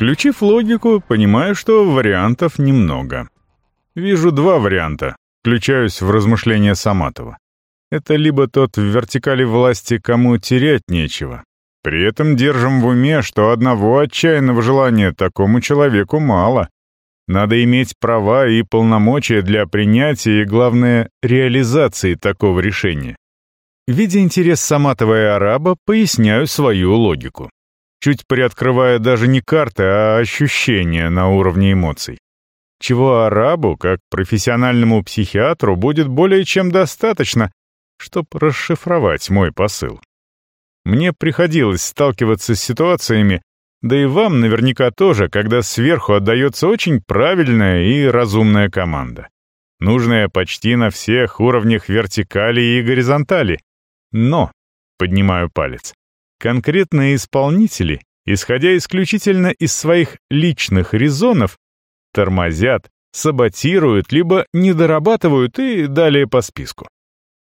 Включив логику, понимаю, что вариантов немного. Вижу два варианта. Включаюсь в размышления Саматова. Это либо тот в вертикали власти, кому терять нечего. При этом держим в уме, что одного отчаянного желания такому человеку мало. Надо иметь права и полномочия для принятия и, главное, реализации такого решения. Видя интерес Саматова и араба, поясняю свою логику чуть приоткрывая даже не карты, а ощущения на уровне эмоций. Чего арабу, как профессиональному психиатру, будет более чем достаточно, чтобы расшифровать мой посыл. Мне приходилось сталкиваться с ситуациями, да и вам наверняка тоже, когда сверху отдается очень правильная и разумная команда. Нужная почти на всех уровнях вертикали и горизонтали. Но, поднимаю палец, Конкретные исполнители, исходя исключительно из своих личных резонов, тормозят, саботируют, либо недорабатывают и далее по списку.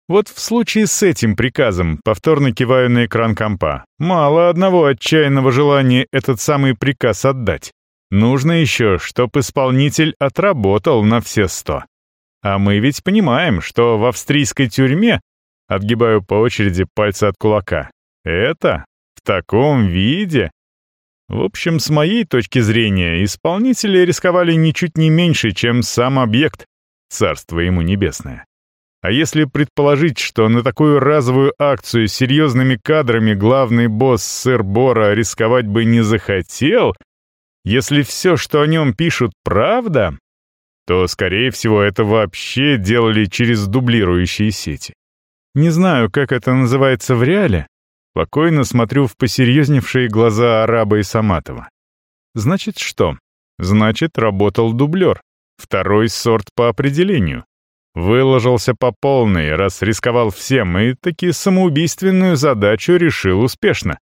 Вот в случае с этим приказом, повторно киваю на экран компа, мало одного отчаянного желания этот самый приказ отдать. Нужно еще, чтоб исполнитель отработал на все сто. А мы ведь понимаем, что в австрийской тюрьме, отгибаю по очереди пальцы от кулака, это в таком виде? В общем, с моей точки зрения, исполнители рисковали ничуть не меньше, чем сам объект, царство ему небесное. А если предположить, что на такую разовую акцию с серьезными кадрами главный босс сэр Бора рисковать бы не захотел, если все, что о нем пишут, правда, то, скорее всего, это вообще делали через дублирующие сети. Не знаю, как это называется в реале, Спокойно смотрю в посерьезневшие глаза араба и Саматова. Значит, что? Значит, работал дублер. Второй сорт по определению. Выложился по полной, раз рисковал всем, и таки самоубийственную задачу решил успешно.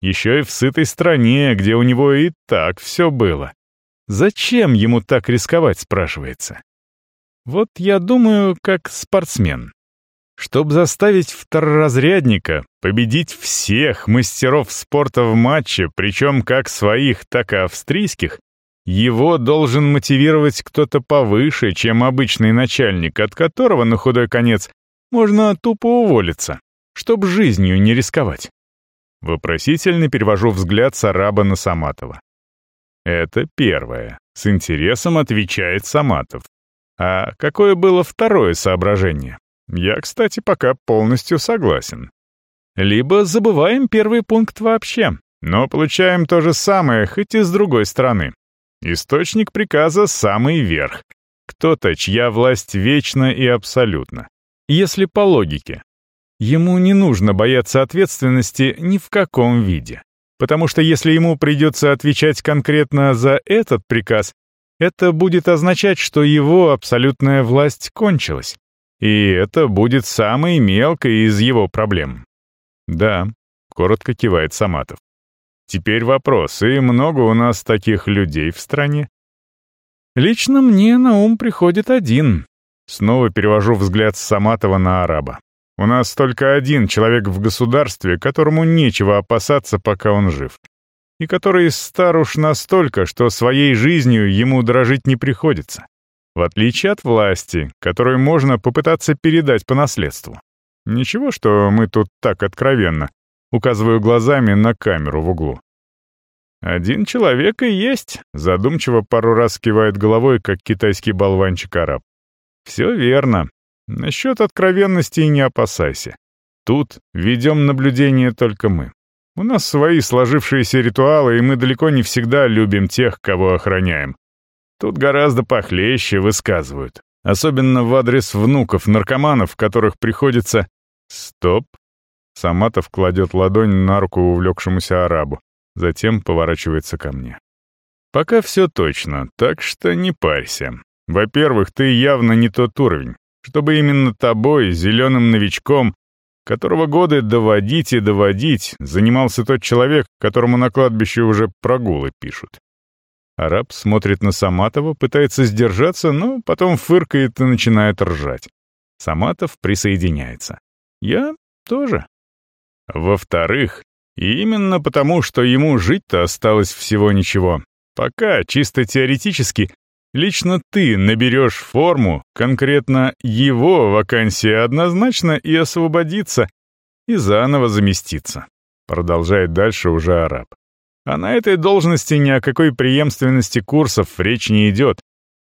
Еще и в сытой стране, где у него и так все было. Зачем ему так рисковать, спрашивается? Вот я думаю, как спортсмен. Чтобы заставить второразрядника победить всех мастеров спорта в матче, причем как своих, так и австрийских, его должен мотивировать кто-то повыше, чем обычный начальник, от которого, на худой конец, можно тупо уволиться, чтобы жизнью не рисковать. Вопросительно перевожу взгляд с араба на Саматова. Это первое. С интересом отвечает Саматов. А какое было второе соображение? Я, кстати, пока полностью согласен. Либо забываем первый пункт вообще, но получаем то же самое, хоть и с другой стороны. Источник приказа — самый верх. Кто-то, чья власть вечна и абсолютна. Если по логике. Ему не нужно бояться ответственности ни в каком виде. Потому что если ему придется отвечать конкретно за этот приказ, это будет означать, что его абсолютная власть кончилась. И это будет самой мелкой из его проблем. Да, коротко кивает Саматов. Теперь вопрос, и много у нас таких людей в стране? Лично мне на ум приходит один. Снова перевожу взгляд с Саматова на араба. У нас только один человек в государстве, которому нечего опасаться, пока он жив. И который стар уж настолько, что своей жизнью ему дрожить не приходится. В отличие от власти, которую можно попытаться передать по наследству. Ничего, что мы тут так откровенно. Указываю глазами на камеру в углу. «Один человек и есть», — задумчиво пару раз кивает головой, как китайский болванчик-араб. «Все верно. Насчет откровенности не опасайся. Тут ведем наблюдение только мы. У нас свои сложившиеся ритуалы, и мы далеко не всегда любим тех, кого охраняем. Тут гораздо похлеще высказывают. Особенно в адрес внуков-наркоманов, которых приходится... Стоп. Саматов кладет ладонь на руку увлекшемуся арабу. Затем поворачивается ко мне. Пока все точно, так что не парься. Во-первых, ты явно не тот уровень, чтобы именно тобой, зеленым новичком, которого годы доводить и доводить, занимался тот человек, которому на кладбище уже прогулы пишут. Араб смотрит на Саматова, пытается сдержаться, но потом фыркает и начинает ржать. Саматов присоединяется. Я тоже. Во-вторых, именно потому, что ему жить-то осталось всего ничего, Пока, чисто теоретически, лично ты наберешь форму, конкретно его вакансия однозначно и освободится, и заново заместится. Продолжает дальше уже араб. А на этой должности ни о какой преемственности курсов речь не идет,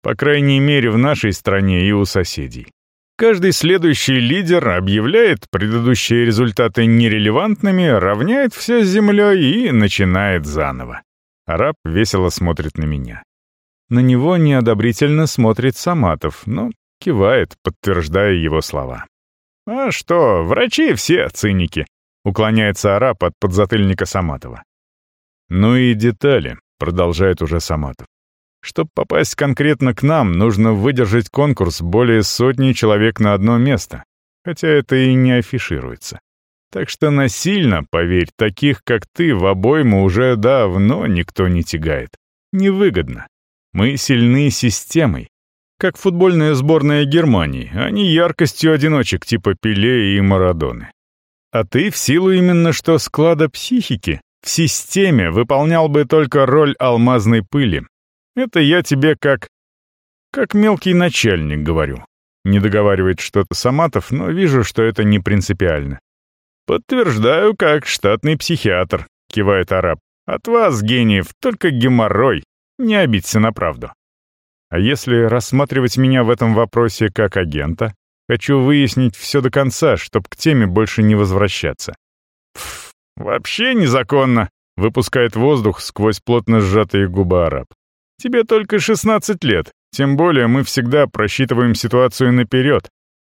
по крайней мере в нашей стране и у соседей. Каждый следующий лидер объявляет предыдущие результаты нерелевантными, равняет все с землей и начинает заново. Араб весело смотрит на меня. На него неодобрительно смотрит Саматов, но кивает, подтверждая его слова. «А что, врачи все циники», — уклоняется араб от подзатыльника Саматова. «Ну и детали», — продолжает уже Саматов. «Чтобы попасть конкретно к нам, нужно выдержать конкурс более сотни человек на одно место, хотя это и не афишируется. Так что насильно, поверь, таких, как ты, в обойму уже давно никто не тягает. Невыгодно. Мы сильны системой. Как футбольная сборная Германии, а не яркостью одиночек типа Пеле и Марадоны. А ты в силу именно что склада психики в системе выполнял бы только роль алмазной пыли. Это я тебе как... как мелкий начальник говорю. Не договаривает что-то Саматов, но вижу, что это не принципиально. «Подтверждаю, как штатный психиатр», — кивает араб. «От вас, гениев, только геморрой. Не обидься на правду». А если рассматривать меня в этом вопросе как агента, хочу выяснить все до конца, чтоб к теме больше не возвращаться. Пф, «Вообще незаконно», — выпускает воздух сквозь плотно сжатые губы араб. «Тебе только 16 лет, тем более мы всегда просчитываем ситуацию наперед».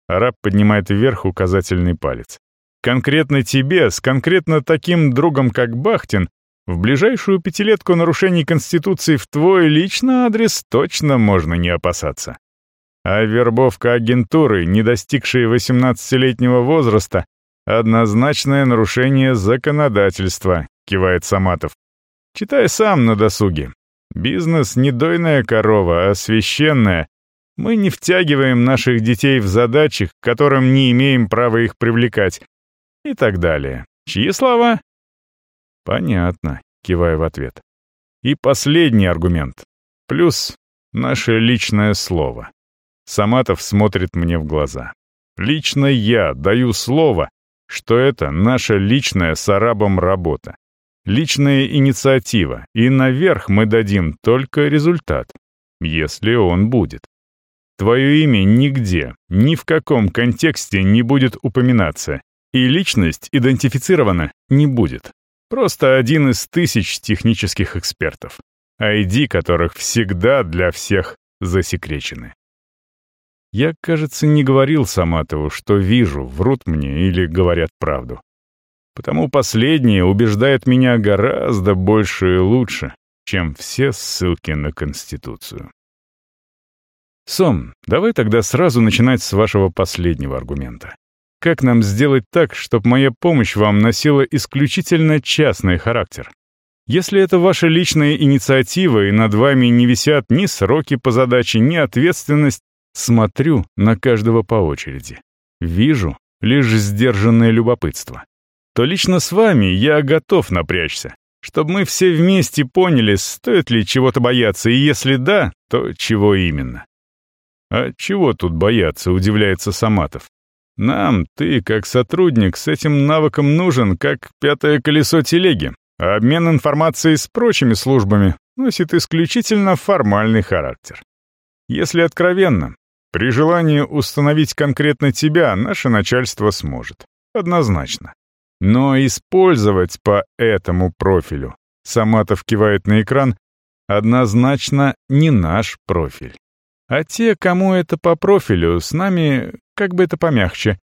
Араб поднимает вверх указательный палец. «Конкретно тебе, с конкретно таким другом, как Бахтин, в ближайшую пятилетку нарушений Конституции в твой личный адрес точно можно не опасаться. А вербовка агентуры, не достигшей 18-летнего возраста, «Однозначное нарушение законодательства», — кивает Саматов. «Читай сам на досуге. Бизнес не дойная корова, а священная. Мы не втягиваем наших детей в задачи, к которым не имеем права их привлекать. И так далее. Чьи слова?» «Понятно», — киваю в ответ. «И последний аргумент. Плюс наше личное слово». Саматов смотрит мне в глаза. «Лично я даю слово, что это наша личная с арабом работа. Личная инициатива, и наверх мы дадим только результат, если он будет. Твое имя нигде, ни в каком контексте не будет упоминаться, и личность идентифицирована не будет. Просто один из тысяч технических экспертов, ID которых всегда для всех засекречены. Я, кажется, не говорил Саматову, что вижу, врут мне или говорят правду. Потому последнее убеждает меня гораздо больше и лучше, чем все ссылки на Конституцию. Сом, давай тогда сразу начинать с вашего последнего аргумента. Как нам сделать так, чтобы моя помощь вам носила исключительно частный характер? Если это ваша личная инициатива, и над вами не висят ни сроки по задаче, ни ответственность, Смотрю на каждого по очереди. Вижу лишь сдержанное любопытство. То лично с вами я готов напрячься, чтобы мы все вместе поняли, стоит ли чего-то бояться, и если да, то чего именно. А чего тут бояться, удивляется Саматов. Нам, ты, как сотрудник, с этим навыком нужен, как пятое колесо телеги, а обмен информацией с прочими службами носит исключительно формальный характер. Если откровенно, при желании установить конкретно тебя наше начальство сможет. Однозначно. Но использовать по этому профилю, Саматов кивает на экран, однозначно не наш профиль. А те, кому это по профилю, с нами, как бы это помягче,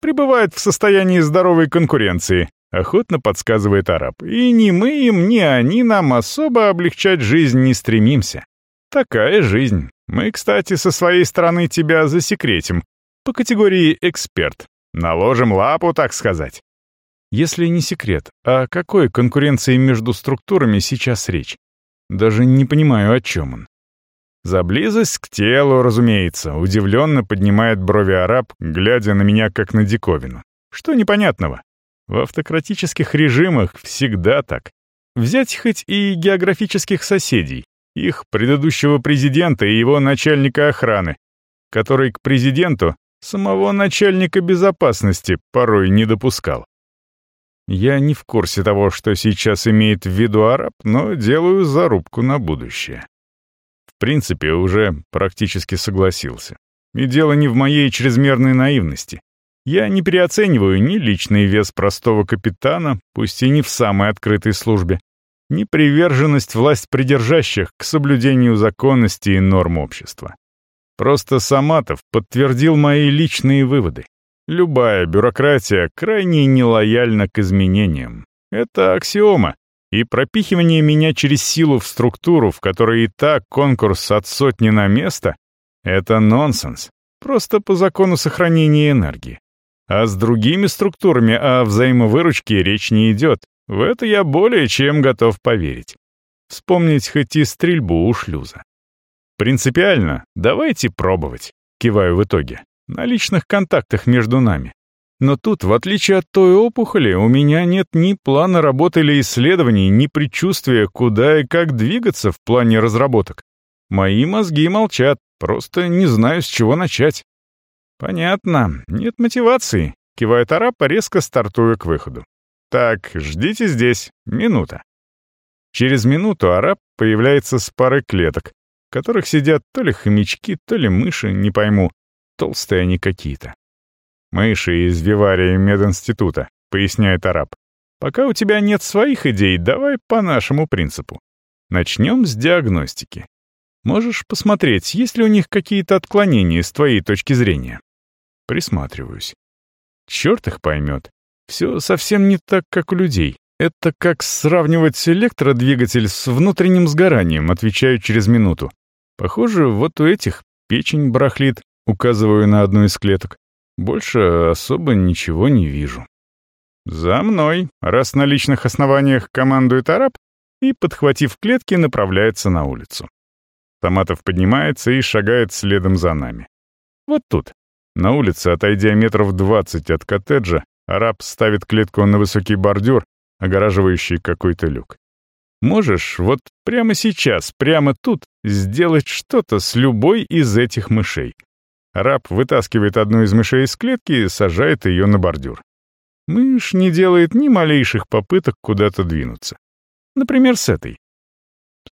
пребывают в состоянии здоровой конкуренции, охотно подсказывает араб. И ни мы им, ни они нам особо облегчать жизнь не стремимся. Такая жизнь. Мы, кстати, со своей стороны тебя засекретим. По категории «эксперт». Наложим лапу, так сказать. Если не секрет, о какой конкуренции между структурами сейчас речь? Даже не понимаю, о чем он. За близость к телу, разумеется, удивленно поднимает брови араб, глядя на меня как на диковину. Что непонятного? В автократических режимах всегда так. взять хоть и географических соседей, их предыдущего президента и его начальника охраны, который к президенту самого начальника безопасности порой не допускал. Я не в курсе того, что сейчас имеет в виду араб, но делаю зарубку на будущее. В принципе, уже практически согласился. И дело не в моей чрезмерной наивности. Я не переоцениваю ни личный вес простого капитана, пусть и не в самой открытой службе, ни приверженность власть придержащих к соблюдению законности и норм общества. Просто Саматов подтвердил мои личные выводы. Любая бюрократия крайне нелояльна к изменениям. Это аксиома, и пропихивание меня через силу в структуру, в которой и так конкурс от сотни на место, это нонсенс, просто по закону сохранения энергии. А с другими структурами о взаимовыручке речь не идет, в это я более чем готов поверить. Вспомнить хоть и стрельбу у шлюза. Принципиально, давайте пробовать, киваю в итоге на личных контактах между нами. Но тут, в отличие от той опухоли, у меня нет ни плана работы или исследований, ни предчувствия, куда и как двигаться в плане разработок. Мои мозги молчат, просто не знаю, с чего начать. Понятно, нет мотивации, кивает араб, резко стартуя к выходу. Так, ждите здесь, минута. Через минуту араб появляется с парой клеток, в которых сидят то ли хомячки, то ли мыши, не пойму, Толстые они какие-то. «Мыши из Виварии мединститута», — поясняет араб. «Пока у тебя нет своих идей, давай по нашему принципу. Начнем с диагностики. Можешь посмотреть, есть ли у них какие-то отклонения с твоей точки зрения?» Присматриваюсь. Черт их поймет. Все совсем не так, как у людей. Это как сравнивать электродвигатель с внутренним сгоранием, отвечаю через минуту. Похоже, вот у этих печень барахлит, Указываю на одну из клеток. Больше особо ничего не вижу. «За мной!» Раз на личных основаниях командует араб и, подхватив клетки, направляется на улицу. Томатов поднимается и шагает следом за нами. Вот тут. На улице, отойдя метров двадцать от коттеджа, араб ставит клетку на высокий бордюр, огораживающий какой-то люк. Можешь вот прямо сейчас, прямо тут, сделать что-то с любой из этих мышей. Раб вытаскивает одну из мышей из клетки и сажает ее на бордюр. Мышь не делает ни малейших попыток куда-то двинуться. Например, с этой.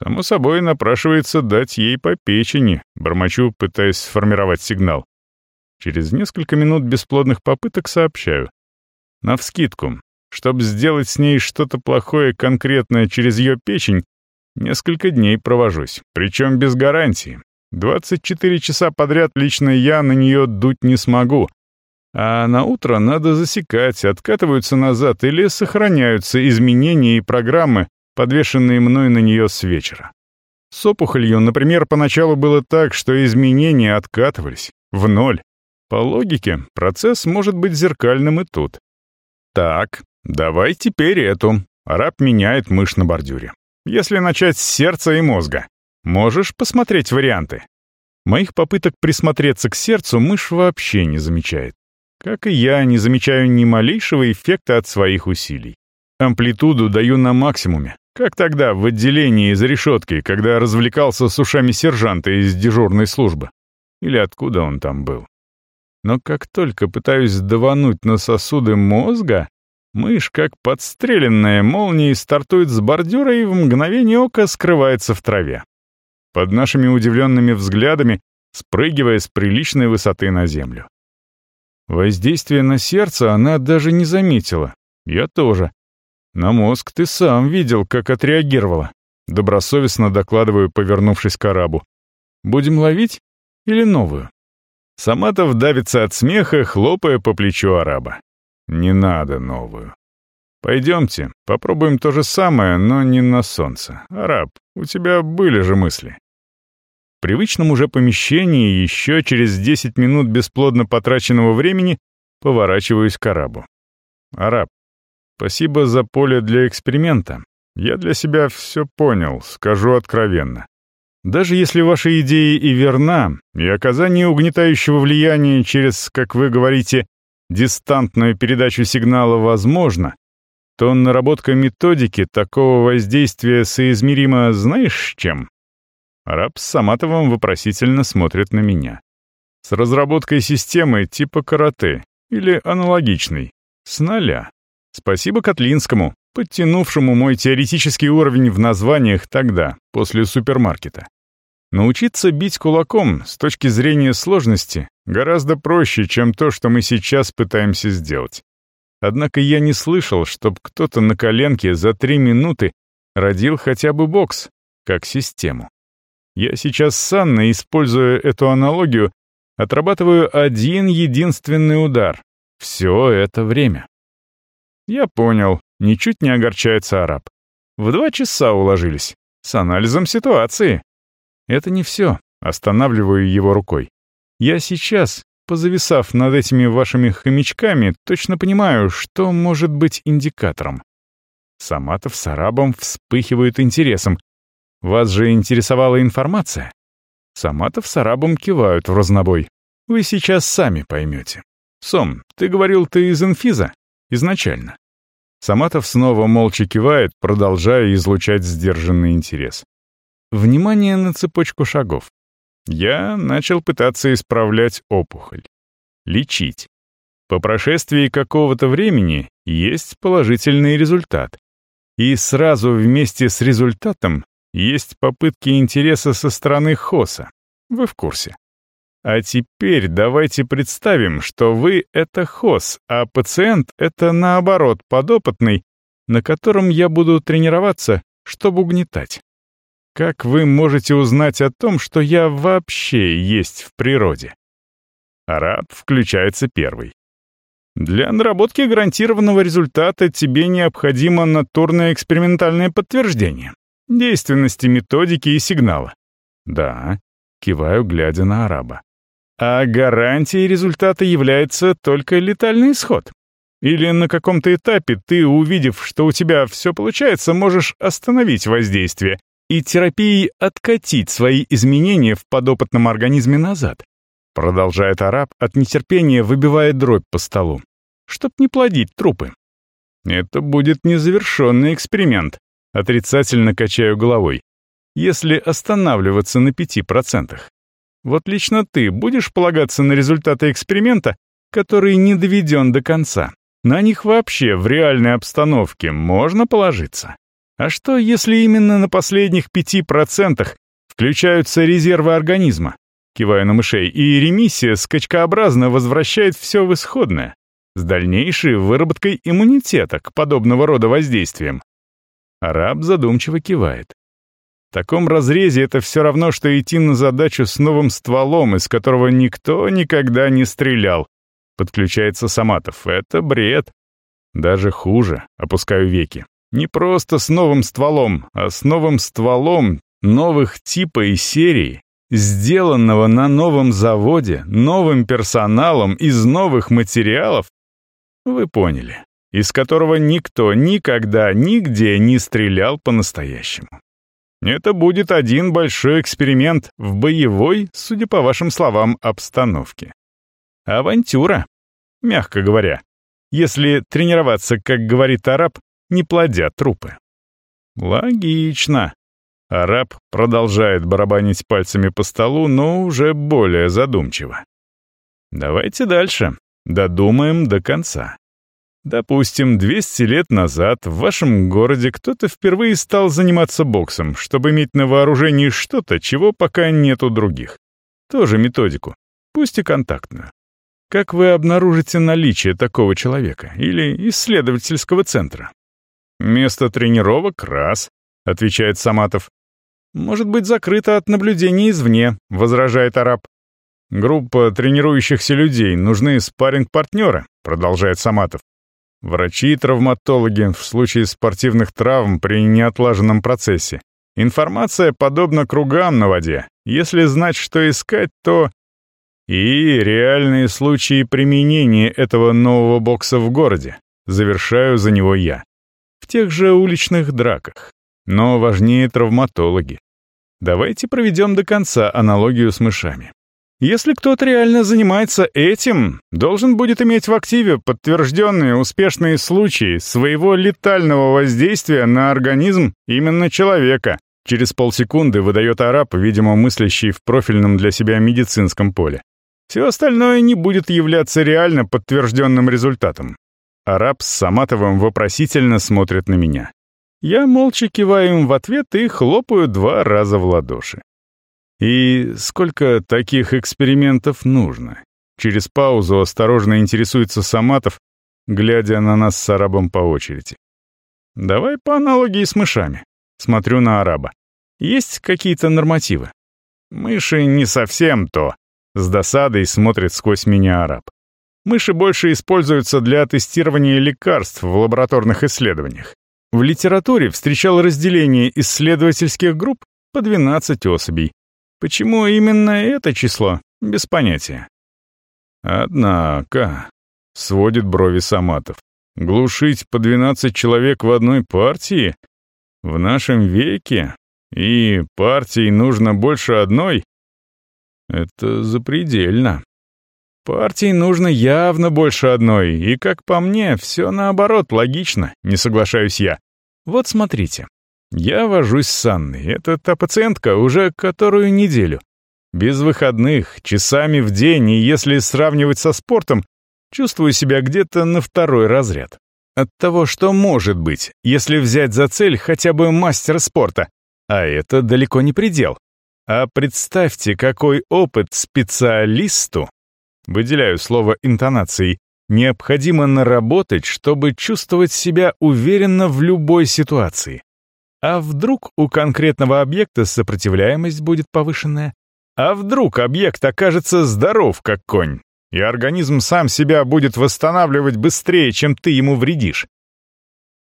Само собой, напрашивается дать ей по печени, бормочу, пытаясь сформировать сигнал. Через несколько минут бесплодных попыток сообщаю. Навскидку, чтобы сделать с ней что-то плохое конкретное через ее печень, несколько дней провожусь, причем без гарантии, 24 часа подряд лично я на нее дуть не смогу. А на утро надо засекать, откатываются назад или сохраняются изменения и программы, подвешенные мной на нее с вечера. С опухолью, например, поначалу было так, что изменения откатывались в ноль. По логике, процесс может быть зеркальным и тут. Так, давай теперь эту. Араб меняет мышь на бордюре. Если начать с сердца и мозга. Можешь посмотреть варианты? Моих попыток присмотреться к сердцу мышь вообще не замечает. Как и я, не замечаю ни малейшего эффекта от своих усилий. Амплитуду даю на максимуме, как тогда в отделении за решеткой, когда развлекался с ушами сержанта из дежурной службы. Или откуда он там был. Но как только пытаюсь давануть на сосуды мозга, мышь, как подстреленная молнией, стартует с бордюра и в мгновение ока скрывается в траве под нашими удивленными взглядами, спрыгивая с приличной высоты на землю. Воздействие на сердце она даже не заметила. Я тоже. На мозг ты сам видел, как отреагировала. Добросовестно докладываю, повернувшись к арабу. Будем ловить или новую? Саматов давится от смеха, хлопая по плечу араба. Не надо новую. Пойдемте, попробуем то же самое, но не на солнце. Араб, у тебя были же мысли. В привычном уже помещении еще через 10 минут бесплодно потраченного времени поворачиваюсь к арабу. Араб, спасибо за поле для эксперимента. Я для себя все понял, скажу откровенно. Даже если ваша идея и верна, и оказание угнетающего влияния через, как вы говорите, дистантную передачу сигнала возможно, то наработка методики такого воздействия соизмерима знаешь с чем? Раб с Саматовым вопросительно смотрит на меня. С разработкой системы типа карате или аналогичной. С нуля. Спасибо Котлинскому, подтянувшему мой теоретический уровень в названиях тогда, после супермаркета. Научиться бить кулаком с точки зрения сложности гораздо проще, чем то, что мы сейчас пытаемся сделать. Однако я не слышал, чтобы кто-то на коленке за три минуты родил хотя бы бокс, как систему. Я сейчас с Анной, используя эту аналогию, отрабатываю один единственный удар. Все это время. Я понял, ничуть не огорчается араб. В два часа уложились. С анализом ситуации. Это не все. Останавливаю его рукой. Я сейчас, позависав над этими вашими хомячками, точно понимаю, что может быть индикатором. Саматов с арабом вспыхивают интересом. Вас же интересовала информация? Саматов с арабом кивают в разнобой. Вы сейчас сами поймете. Сом, ты говорил, ты из инфиза? Изначально. Саматов снова молча кивает, продолжая излучать сдержанный интерес. Внимание на цепочку шагов. Я начал пытаться исправлять опухоль. Лечить. По прошествии какого-то времени есть положительный результат. И сразу вместе с результатом есть попытки интереса со стороны ХОСа. Вы в курсе. А теперь давайте представим, что вы — это ХОС, а пациент — это, наоборот, подопытный, на котором я буду тренироваться, чтобы угнетать. Как вы можете узнать о том, что я вообще есть в природе? Араб включается первый. Для наработки гарантированного результата тебе необходимо натурное экспериментальное подтверждение действенности методики и сигнала. Да, киваю, глядя на араба. А гарантией результата является только летальный исход. Или на каком-то этапе ты, увидев, что у тебя все получается, можешь остановить воздействие и терапией откатить свои изменения в подопытном организме назад. Продолжает араб, от нетерпения выбивая дробь по столу. Чтоб не плодить трупы. Это будет незавершенный эксперимент, Отрицательно качаю головой. Если останавливаться на 5%. Вот лично ты будешь полагаться на результаты эксперимента, который не доведен до конца. На них вообще в реальной обстановке можно положиться. А что, если именно на последних 5% включаются резервы организма? Киваю на мышей, и ремиссия скачкообразно возвращает все в исходное, с дальнейшей выработкой иммунитета к подобного рода воздействиям. Араб задумчиво кивает. В таком разрезе это все равно, что идти на задачу с новым стволом, из которого никто никогда не стрелял. Подключается Саматов. Это бред. Даже хуже, опускаю веки. Не просто с новым стволом, а с новым стволом новых типа и серии, сделанного на новом заводе, новым персоналом, из новых материалов. Вы поняли из которого никто никогда нигде не стрелял по-настоящему. Это будет один большой эксперимент в боевой, судя по вашим словам, обстановке. Авантюра, мягко говоря, если тренироваться, как говорит араб, не плодя трупы. Логично. Араб продолжает барабанить пальцами по столу, но уже более задумчиво. Давайте дальше. Додумаем до конца. Допустим, 200 лет назад в вашем городе кто-то впервые стал заниматься боксом, чтобы иметь на вооружении что-то, чего пока нет у других. Тоже методику, пусть и контактную. Как вы обнаружите наличие такого человека или исследовательского центра? Место тренировок — раз, отвечает Саматов. Может быть закрыто от наблюдения извне, возражает араб. Группа тренирующихся людей, нужны спарринг-партнеры, продолжает Саматов. Врачи и травматологи в случае спортивных травм при неотлаженном процессе. Информация подобна кругам на воде. Если знать, что искать, то... И реальные случаи применения этого нового бокса в городе. Завершаю за него я. В тех же уличных драках. Но важнее травматологи. Давайте проведем до конца аналогию с мышами. Если кто-то реально занимается этим, должен будет иметь в активе подтвержденные успешные случаи своего летального воздействия на организм именно человека. Через полсекунды выдает араб, видимо, мыслящий в профильном для себя медицинском поле. Все остальное не будет являться реально подтвержденным результатом. Араб с Саматовым вопросительно смотрят на меня. Я молча киваю им в ответ и хлопаю два раза в ладоши. И сколько таких экспериментов нужно? Через паузу осторожно интересуется Саматов, глядя на нас с арабом по очереди. Давай по аналогии с мышами. Смотрю на араба. Есть какие-то нормативы? Мыши не совсем то. С досадой смотрит сквозь меня араб. Мыши больше используются для тестирования лекарств в лабораторных исследованиях. В литературе встречал разделение исследовательских групп по 12 особей, Почему именно это число? Без понятия. Однако, сводит брови Саматов, глушить по 12 человек в одной партии? В нашем веке? И партий нужно больше одной? Это запредельно. Партий нужно явно больше одной, и, как по мне, все наоборот логично, не соглашаюсь я. Вот смотрите, я вожусь с Анной. Это та пациентка уже которую неделю. Без выходных, часами в день, и если сравнивать со спортом, чувствую себя где-то на второй разряд. От того, что может быть, если взять за цель хотя бы мастера спорта. А это далеко не предел. А представьте, какой опыт специалисту, выделяю слово интонацией, необходимо наработать, чтобы чувствовать себя уверенно в любой ситуации. А вдруг у конкретного объекта сопротивляемость будет повышенная? А вдруг объект окажется здоров, как конь, и организм сам себя будет восстанавливать быстрее, чем ты ему вредишь?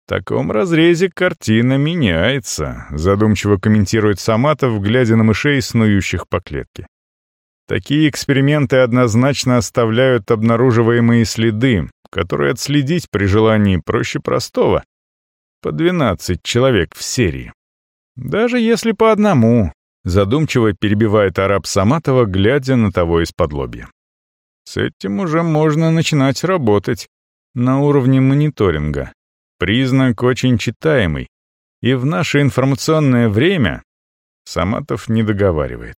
В таком разрезе картина меняется, задумчиво комментирует Саматов, глядя на мышей, снующих по клетке. Такие эксперименты однозначно оставляют обнаруживаемые следы, которые отследить при желании проще простого. По 12 человек в серии. Даже если по одному, задумчиво перебивает араб Саматова, глядя на того из-под лобья. С этим уже можно начинать работать на уровне мониторинга. Признак очень читаемый. И в наше информационное время Саматов не договаривает.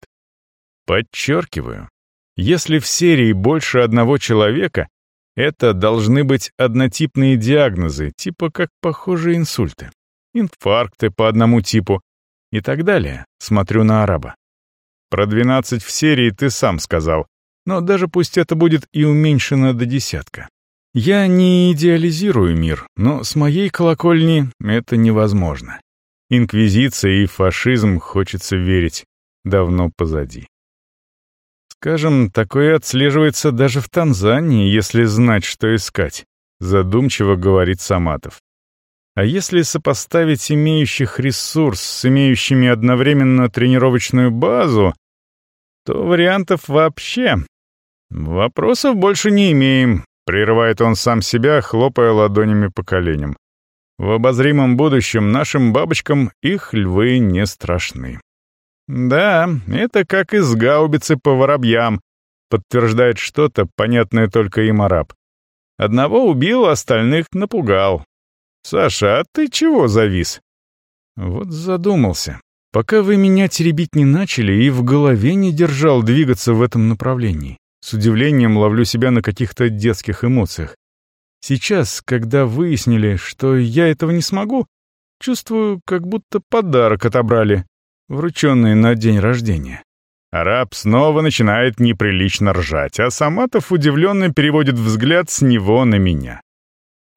Подчеркиваю, если в серии больше одного человека, это должны быть однотипные диагнозы, типа как похожие инсульты, инфаркты по одному типу и так далее. Смотрю на араба. Про 12 в серии ты сам сказал, но даже пусть это будет и уменьшено до десятка. Я не идеализирую мир, но с моей колокольни это невозможно. Инквизиция и фашизм, хочется верить, давно позади. Скажем, такое отслеживается даже в Танзании, если знать, что искать, задумчиво говорит Саматов. А если сопоставить имеющих ресурс с имеющими одновременно тренировочную базу, то вариантов вообще. Вопросов больше не имеем, прерывает он сам себя, хлопая ладонями по коленям. В обозримом будущем нашим бабочкам их львы не страшны. «Да, это как из гаубицы по воробьям», — подтверждает что-то, понятное только им араб. «Одного убил, остальных напугал. Саша, а ты чего завис?» Вот задумался. Пока вы меня теребить не начали и в голове не держал двигаться в этом направлении. С удивлением ловлю себя на каких-то детских эмоциях. Сейчас, когда выяснили, что я этого не смогу, чувствую, как будто подарок отобрали, врученные на день рождения. Араб снова начинает неприлично ржать, а Саматов удивленно переводит взгляд с него на меня.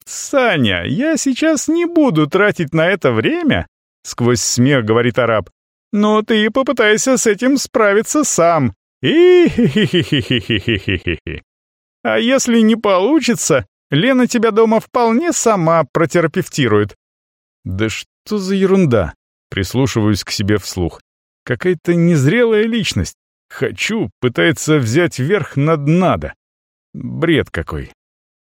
«Саня, я сейчас не буду тратить на это время», — сквозь смех говорит араб. «Но ты попытайся с этим справиться сам. и хи А если не получится, Лена тебя дома вполне сама протерапевтирует». «Да что за ерунда?» Прислушиваюсь к себе вслух. Какая-то незрелая личность. Хочу, пытается взять верх над надо. Бред какой.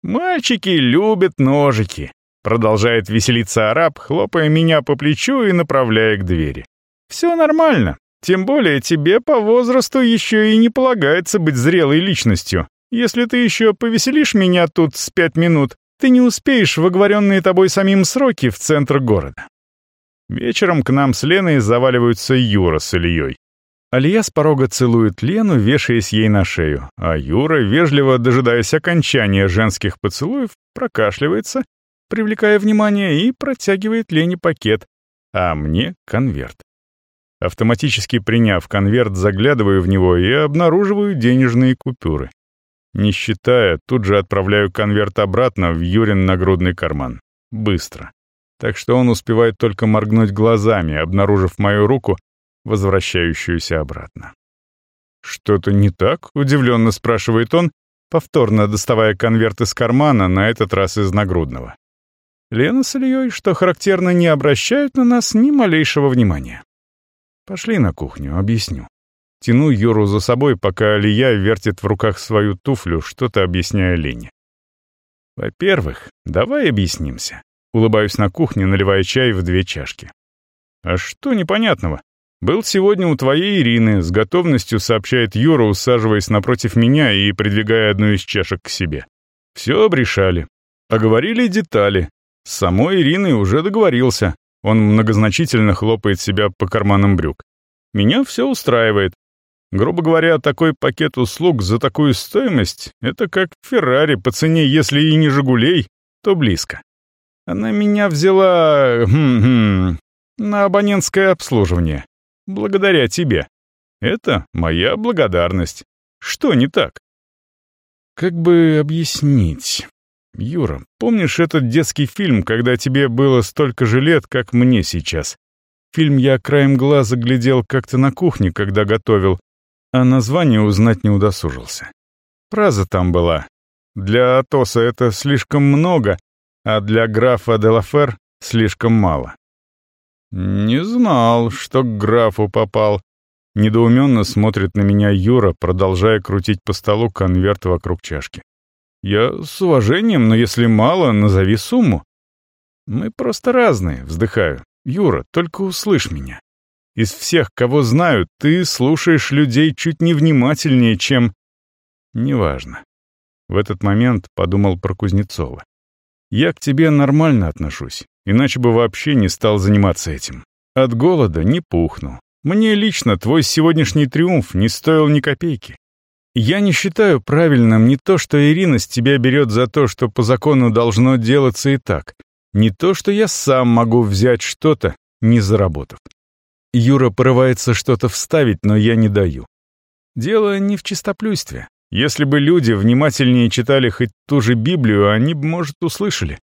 «Мальчики любят ножики», — продолжает веселиться араб, хлопая меня по плечу и направляя к двери. «Все нормально. Тем более тебе по возрасту еще и не полагается быть зрелой личностью. Если ты еще повеселишь меня тут с пять минут, ты не успеешь в оговоренные тобой самим сроки в центр города. Вечером к нам с Леной заваливаются Юра с Ильей. Алия с порога целует Лену, вешаясь ей на шею, а Юра, вежливо дожидаясь окончания женских поцелуев, прокашливается, привлекая внимание, и протягивает Лене пакет, а мне — конверт. Автоматически приняв конверт, заглядываю в него и обнаруживаю денежные купюры. Не считая, тут же отправляю конверт обратно в Юрин нагрудный карман. Быстро. Так что он успевает только моргнуть глазами, обнаружив мою руку, возвращающуюся обратно. «Что-то не так?» — удивленно спрашивает он, повторно доставая конверт из кармана, на этот раз из нагрудного. Лена с Ильей, что характерно, не обращают на нас ни малейшего внимания. «Пошли на кухню, объясню». Тяну Юру за собой, пока Алия вертит в руках свою туфлю, что-то объясняя Лене. «Во-первых, давай объяснимся». Улыбаюсь на кухне, наливая чай в две чашки. «А что непонятного? Был сегодня у твоей Ирины, с готовностью сообщает Юра, усаживаясь напротив меня и придвигая одну из чашек к себе. Все обрешали. Оговорили детали. С самой Ириной уже договорился. Он многозначительно хлопает себя по карманам брюк. Меня все устраивает. Грубо говоря, такой пакет услуг за такую стоимость — это как Феррари по цене, если и не «Жигулей», то близко. Она меня взяла... Хм -хм, на абонентское обслуживание. Благодаря тебе. Это моя благодарность. Что не так? Как бы объяснить? Юра, помнишь этот детский фильм, когда тебе было столько же лет, как мне сейчас? Фильм я краем глаза глядел как-то на кухне, когда готовил, а название узнать не удосужился. Фраза там была. Для Атоса это слишком много, а для графа Делафер слишком мало. «Не знал, что к графу попал». Недоуменно смотрит на меня Юра, продолжая крутить по столу конверт вокруг чашки. «Я с уважением, но если мало, назови сумму». «Мы просто разные», — вздыхаю. «Юра, только услышь меня. Из всех, кого знаю, ты слушаешь людей чуть невнимательнее, чем...» «Неважно». В этот момент подумал про Кузнецова. «Я к тебе нормально отношусь, иначе бы вообще не стал заниматься этим. От голода не пухну. Мне лично твой сегодняшний триумф не стоил ни копейки. Я не считаю правильным не то, что Ирина с тебя берет за то, что по закону должно делаться и так, не то, что я сам могу взять что-то, не заработав. Юра порывается что-то вставить, но я не даю. Дело не в чистоплюйстве. Если бы люди внимательнее читали хоть ту же Библию, они бы, может, услышали.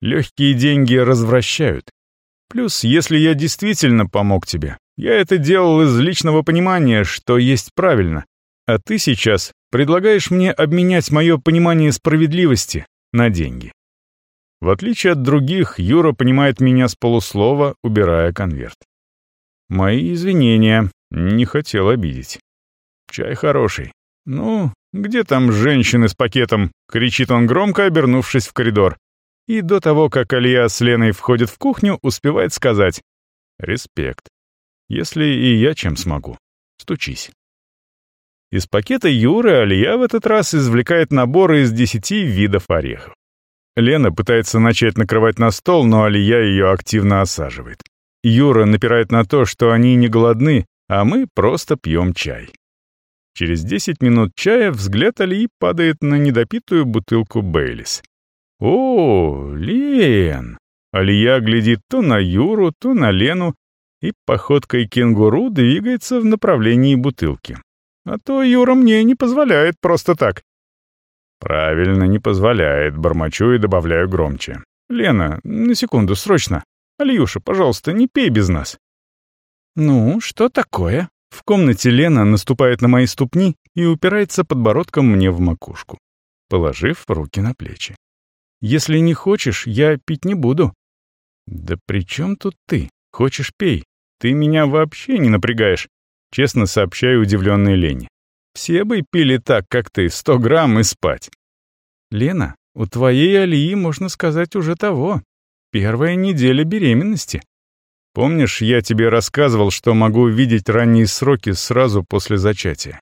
Легкие деньги развращают. Плюс, если я действительно помог тебе, я это делал из личного понимания, что есть правильно. А ты сейчас предлагаешь мне обменять мое понимание справедливости на деньги. В отличие от других, Юра понимает меня с полуслова, убирая конверт. Мои извинения, не хотел обидеть. Чай хороший. Ну, где там женщины с пакетом? Кричит он громко, обернувшись в коридор. И до того, как Алия с Леной входит в кухню, успевает сказать «Респект. Если и я чем смогу, стучись». Из пакета Юры Алия в этот раз извлекает набор из десяти видов орехов. Лена пытается начать накрывать на стол, но Алия ее активно осаживает. Юра напирает на то, что они не голодны, а мы просто пьем чай. Через 10 минут чая взгляд Алии падает на недопитую бутылку Бейлис. «О, Лен!» Алия глядит то на Юру, то на Лену и походкой кенгуру двигается в направлении бутылки. А то Юра мне не позволяет просто так. Правильно, не позволяет, бормочу и добавляю громче. «Лена, на секунду, срочно!» «Альюша, пожалуйста, не пей без нас». «Ну, что такое?» В комнате Лена наступает на мои ступни и упирается подбородком мне в макушку, положив руки на плечи. «Если не хочешь, я пить не буду». «Да при чем тут ты? Хочешь — пей. Ты меня вообще не напрягаешь», — честно сообщаю удивленной Лене. «Все бы пили так, как ты, сто грамм и спать». «Лена, у твоей Алии, можно сказать, уже того. Первая неделя беременности. Помнишь, я тебе рассказывал, что могу видеть ранние сроки сразу после зачатия?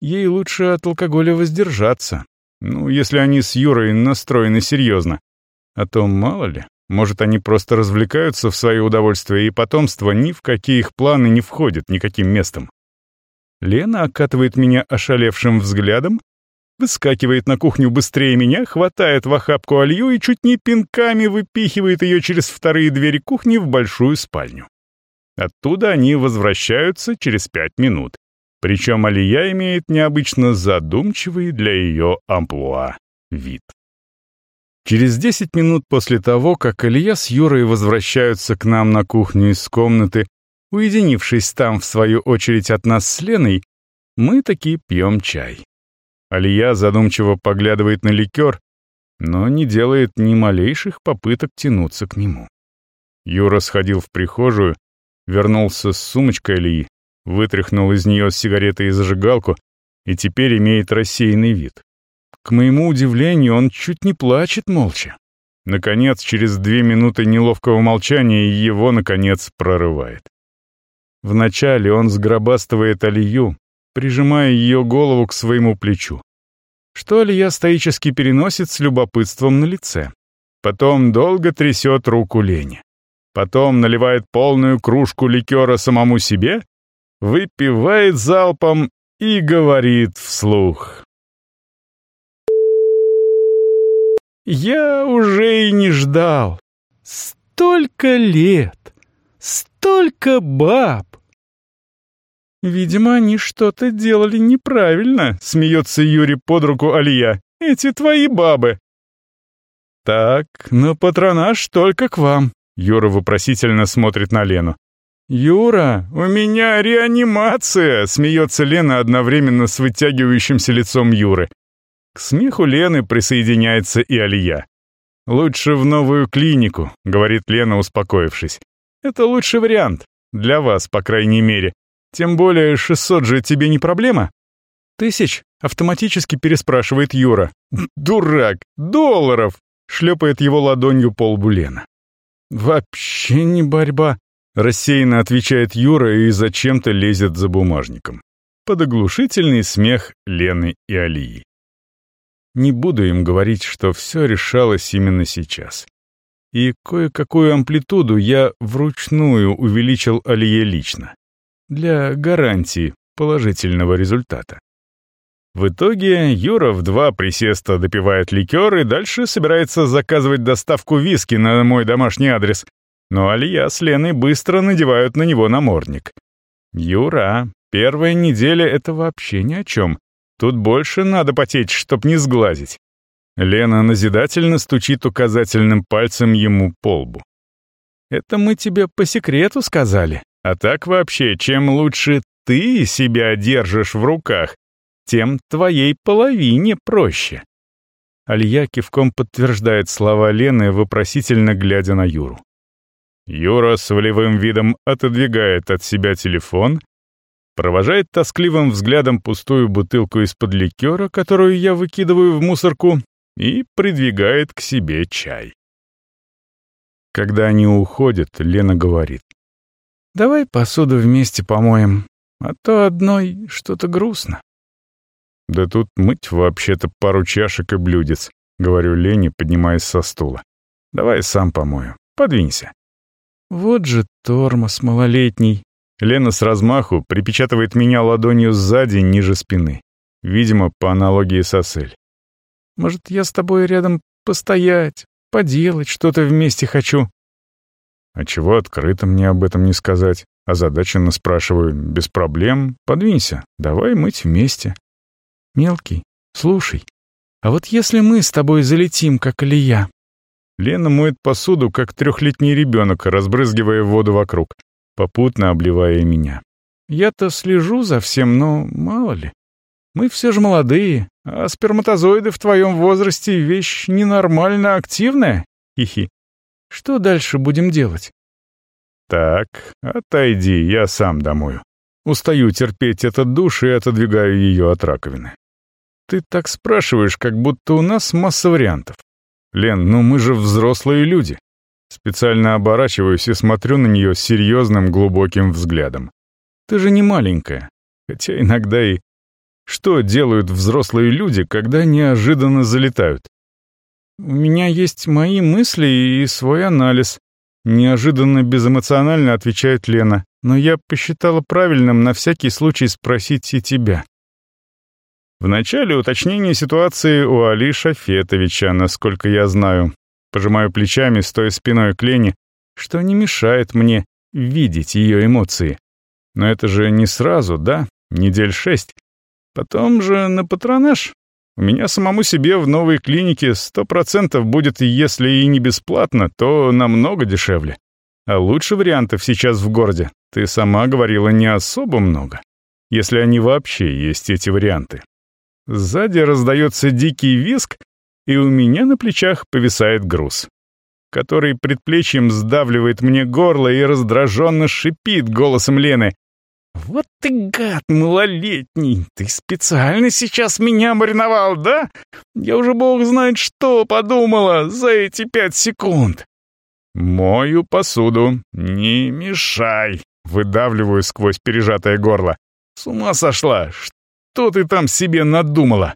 Ей лучше от алкоголя воздержаться. Ну, если они с Юрой настроены серьезно. А то, мало ли, может, они просто развлекаются в свое удовольствие, и потомство ни в какие их планы не входит никаким местом. Лена окатывает меня ошалевшим взглядом, выскакивает на кухню быстрее меня, хватает в охапку Алью и чуть не пинками выпихивает ее через вторые двери кухни в большую спальню. Оттуда они возвращаются через пять минут. Причем Алия имеет необычно задумчивый для ее амплуа вид. Через десять минут после того, как Илья с Юрой возвращаются к нам на кухню из комнаты, уединившись там, в свою очередь, от нас с Леной, мы таки пьем чай. Алия задумчиво поглядывает на ликер, но не делает ни малейших попыток тянуться к нему. Юра сходил в прихожую, вернулся с сумочкой Алии, вытряхнул из нее сигареты и зажигалку и теперь имеет рассеянный вид. К моему удивлению, он чуть не плачет молча. Наконец, через две минуты неловкого молчания его, наконец, прорывает. Вначале он сгробастывает Алию, прижимая ее голову к своему плечу. Что Алия стоически переносит с любопытством на лице. Потом долго трясет руку Лене. Потом наливает полную кружку ликера самому себе, выпивает залпом и говорит вслух. Я уже и не ждал. Столько лет, столько баб. Видимо, они что-то делали неправильно, смеется Юрий под руку Алия. Эти твои бабы. Так, но патронаж только к вам. Юра вопросительно смотрит на Лену. «Юра, у меня реанимация!» — смеется Лена одновременно с вытягивающимся лицом Юры. К смеху Лены присоединяется и Алия. «Лучше в новую клинику», — говорит Лена, успокоившись. «Это лучший вариант. Для вас, по крайней мере. Тем более 600 же тебе не проблема?» «Тысяч?» — автоматически переспрашивает Юра. «Дурак! Долларов!» — шлепает его ладонью по лбу Лена. «Вообще не борьба», — рассеянно отвечает Юра и зачем-то лезет за бумажником. Под оглушительный смех Лены и Алии. Не буду им говорить, что все решалось именно сейчас. И кое-какую амплитуду я вручную увеличил Алие лично. Для гарантии положительного результата. В итоге Юра в два присеста допивает ликер и дальше собирается заказывать доставку виски на мой домашний адрес. Но Алия с Леной быстро надевают на него намордник. Юра, первая неделя — это вообще ни о чем. Тут больше надо потеть, чтоб не сглазить. Лена назидательно стучит указательным пальцем ему по лбу. «Это мы тебе по секрету сказали. А так вообще, чем лучше ты себя держишь в руках, тем твоей половине проще». Алия кивком подтверждает слова Лены, вопросительно глядя на Юру. Юра с волевым видом отодвигает от себя телефон провожает тоскливым взглядом пустую бутылку из-под ликера, которую я выкидываю в мусорку, и придвигает к себе чай. Когда они уходят, Лена говорит. «Давай посуду вместе помоем, а то одной что-то грустно». «Да тут мыть вообще-то пару чашек и блюдец», — говорю Лене, поднимаясь со стула. «Давай сам помою. Подвинься». «Вот же тормоз малолетний», Лена с размаху припечатывает меня ладонью сзади, ниже спины. Видимо, по аналогии с Асель. «Может, я с тобой рядом постоять, поделать что-то вместе хочу?» «А чего открыто мне об этом не сказать?» Озадаченно спрашиваю. «Без проблем. Подвинься. Давай мыть вместе». «Мелкий, слушай, а вот если мы с тобой залетим, как Илья?» Лена моет посуду, как трехлетний ребенок, разбрызгивая воду вокруг попутно обливая меня. Я-то слежу за всем, но мало ли. Мы все же молодые, а сперматозоиды в твоем возрасте — вещь ненормально активная. Хихи. Что дальше будем делать? Так, отойди, я сам домою. Устаю терпеть этот душ и отодвигаю ее от раковины. Ты так спрашиваешь, как будто у нас масса вариантов. Лен, ну мы же взрослые люди. Специально оборачиваюсь и смотрю на нее серьезным глубоким взглядом. Ты же не маленькая, хотя иногда и... Что делают взрослые люди, когда неожиданно залетают? У меня есть мои мысли и свой анализ. Неожиданно безэмоционально отвечает Лена, но я посчитала правильным на всякий случай спросить и тебя. В начале уточнения ситуации у Али Шафетовича, насколько я знаю. Пожимаю плечами, стоя спиной к Лене, что не мешает мне видеть ее эмоции. Но это же не сразу, да? Недель шесть. Потом же на патронаж. У меня самому себе в новой клинике сто процентов будет, если и не бесплатно, то намного дешевле. А лучше вариантов сейчас в городе, ты сама говорила, не особо много. Если они вообще есть, эти варианты. Сзади раздается дикий виск, и у меня на плечах повисает груз, который предплечьем сдавливает мне горло и раздраженно шипит голосом Лены. «Вот ты гад малолетний! Ты специально сейчас меня мариновал, да? Я уже бог знает что подумала за эти пять секунд!» «Мою посуду, не мешай!» — выдавливаю сквозь пережатое горло. «С ума сошла! Что ты там себе надумала?»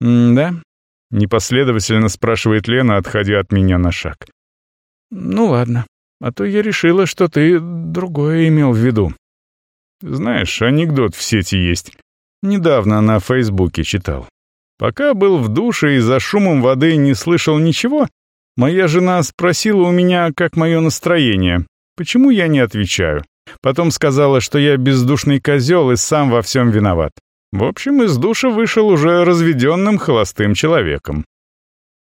«Да?» — непоследовательно спрашивает Лена, отходя от меня на шаг. «Ну ладно, а то я решила, что ты другое имел в виду. Знаешь, анекдот в сети есть. Недавно на Фейсбуке читал. Пока был в душе и за шумом воды не слышал ничего, моя жена спросила у меня, как мое настроение. Почему я не отвечаю? Потом сказала, что я бездушный козел и сам во всем виноват. В общем, из душа вышел уже разведенным холостым человеком.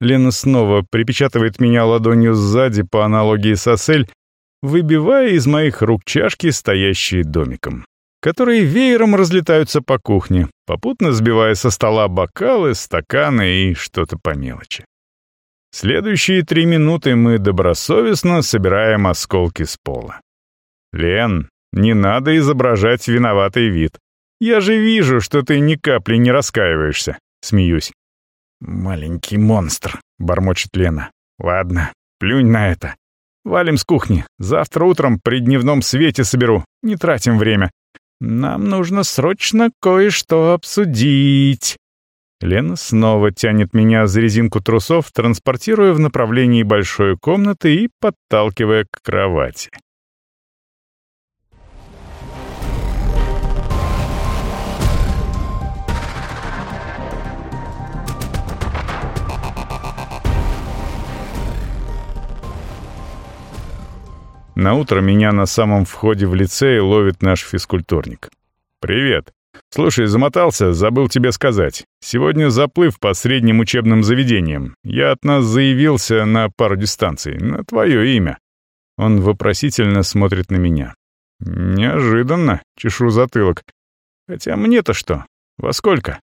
Лена снова припечатывает меня ладонью сзади по аналогии с Асель выбивая из моих рук чашки, стоящие домиком, которые веером разлетаются по кухне, попутно сбивая со стола бокалы, стаканы и что-то по мелочи. Следующие три минуты мы добросовестно собираем осколки с пола. «Лен, не надо изображать виноватый вид. Я же вижу, что ты ни капли не раскаиваешься», — смеюсь. «Маленький монстр», — бормочет Лена. «Ладно, плюнь на это. Валим с кухни. Завтра утром при дневном свете соберу. Не тратим время. Нам нужно срочно кое-что обсудить. Лена снова тянет меня за резинку трусов, транспортируя в направлении большой комнаты и подталкивая к кровати. На утро меня на самом входе в лицей ловит наш физкультурник. «Привет. Слушай, замотался, забыл тебе сказать. Сегодня заплыв по средним учебным заведениям. Я от нас заявился на пару дистанций, на твое имя». Он вопросительно смотрит на меня. «Неожиданно», — чешу затылок. «Хотя мне-то что? Во сколько?»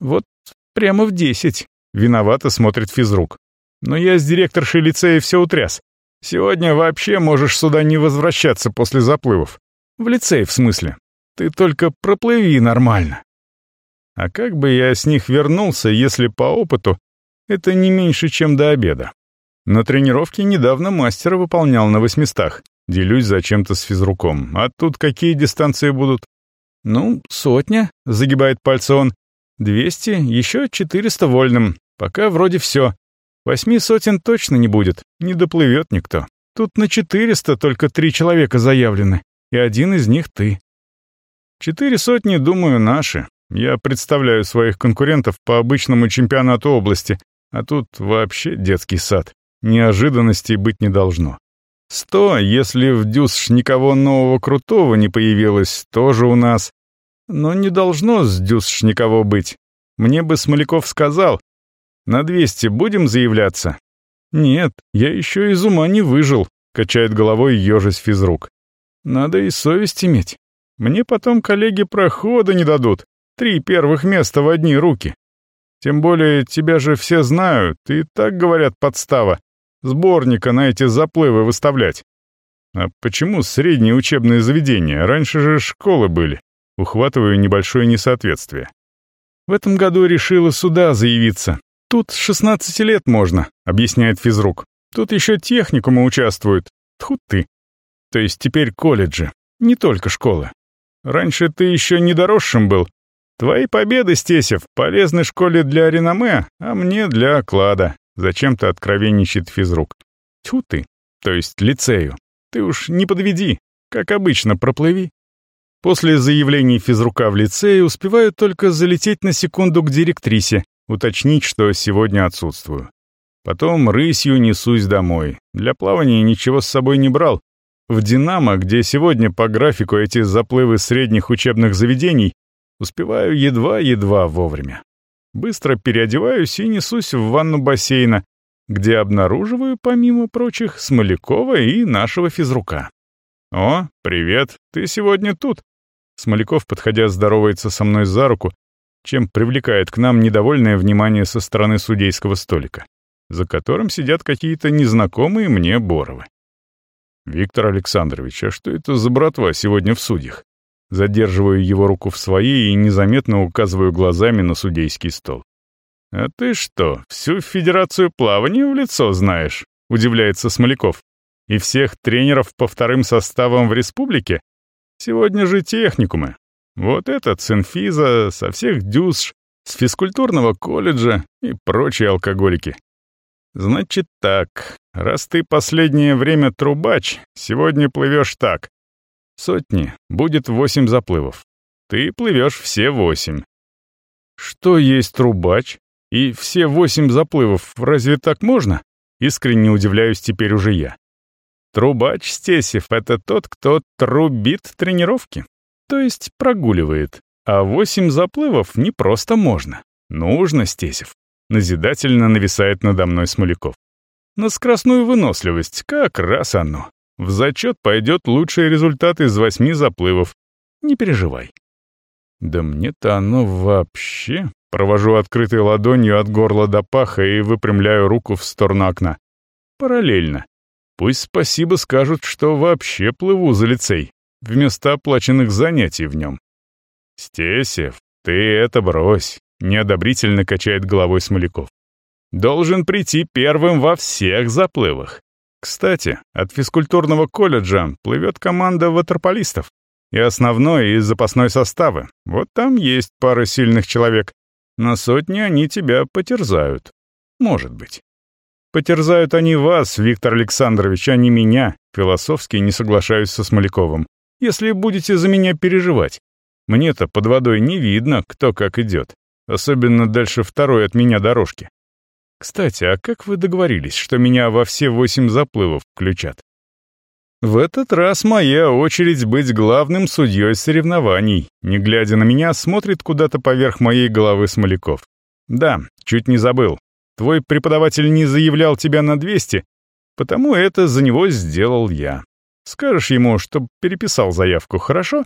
«Вот прямо в десять», — виновато смотрит физрук. «Но я с директоршей лицея все утряс. Сегодня вообще можешь сюда не возвращаться после заплывов. В лицей, в смысле. Ты только проплыви нормально. А как бы я с них вернулся, если по опыту это не меньше, чем до обеда? На тренировке недавно мастера выполнял на восьмистах. Делюсь зачем-то с физруком. А тут какие дистанции будут? Ну, сотня, загибает пальцы он. Двести, еще четыреста вольным. Пока вроде все. Восьми сотен точно не будет, не доплывет никто. Тут на четыреста только три человека заявлены, и один из них ты. Четыре сотни, думаю, наши. Я представляю своих конкурентов по обычному чемпионату области, а тут вообще детский сад. Неожиданностей быть не должно. Сто, если в Дюсш никого нового крутого не появилось, тоже у нас. Но не должно с Дюсш никого быть. Мне бы Смоляков сказал, на 200 будем заявляться?» «Нет, я еще из ума не выжил», — качает головой ежись физрук. «Надо и совесть иметь. Мне потом коллеги прохода не дадут. Три первых места в одни руки. Тем более тебя же все знают, и так говорят подстава. Сборника на эти заплывы выставлять. А почему средние учебные заведения? Раньше же школы были. Ухватываю небольшое несоответствие. В этом году решила сюда заявиться, «Тут с 16 лет можно», — объясняет физрук. Тут еще техникумы участвуют. Тьфу ты. То есть теперь колледжи, не только школы. Раньше ты еще недоросшим был. Твои победы, Стесев, полезны школе для реноме, а мне для оклада. Зачем-то откровенничает физрук. Тьфу ты, то есть лицею. Ты уж не подведи, как обычно, проплыви. После заявлений физрука в лицее успеваю только залететь на секунду к директрисе, уточнить, что сегодня отсутствую. Потом рысью несусь домой. Для плавания ничего с собой не брал. В «Динамо», где сегодня по графику эти заплывы средних учебных заведений, успеваю едва-едва вовремя. Быстро переодеваюсь и несусь в ванну бассейна, где обнаруживаю, помимо прочих, Смолякова и нашего физрука. «О, привет, ты сегодня тут?» Смоляков, подходя, здоровается со мной за руку, чем привлекает к нам недовольное внимание со стороны судейского столика, за которым сидят какие-то незнакомые мне Боровы. «Виктор Александрович, а что это за братва сегодня в судьях?» Задерживаю его руку в своей и незаметно указываю глазами на судейский стол. «А ты что, всю Федерацию плавания в лицо знаешь?» — удивляется Смоляков. «И всех тренеров по вторым составам в республике? Сегодня же техникумы. Вот этот с инфиза, со всех дюсш, с физкультурного колледжа и прочие алкоголики. Значит так, раз ты последнее время трубач, сегодня плывешь так. Сотни, будет восемь заплывов. Ты плывешь все восемь. Что есть трубач? И все восемь заплывов, разве так можно? Искренне удивляюсь теперь уже я. Трубач Стесев — это тот, кто трубит тренировки, то есть прогуливает. А восемь заплывов не просто можно. Нужно, Стесев. Назидательно нависает надо мной Смоляков. На скоростную выносливость как раз оно. В зачет пойдет лучший результат из восьми заплывов. Не переживай. Да мне-то оно вообще... Провожу открытой ладонью от горла до паха и выпрямляю руку в сторону окна. Параллельно. Пусть спасибо скажут, что вообще плыву за лицей, вместо оплаченных занятий в нем. «Стесев, ты это брось», — неодобрительно качает головой Смоляков. «Должен прийти первым во всех заплывах. Кстати, от физкультурного колледжа плывет команда ватерполистов. И основной, и запасной составы. Вот там есть пара сильных человек. На сотни они тебя потерзают. Может быть. Потерзают они вас, Виктор Александрович, а не меня, философски не соглашаюсь со Смоляковым, если будете за меня переживать. Мне-то под водой не видно, кто как идет, особенно дальше второй от меня дорожки. Кстати, а как вы договорились, что меня во все восемь заплывов включат? В этот раз моя очередь быть главным судьей соревнований. Не глядя на меня, смотрит куда-то поверх моей головы Смоляков. Да, чуть не забыл. Твой преподаватель не заявлял тебя на 200, потому это за него сделал я. Скажешь ему, чтоб переписал заявку, хорошо?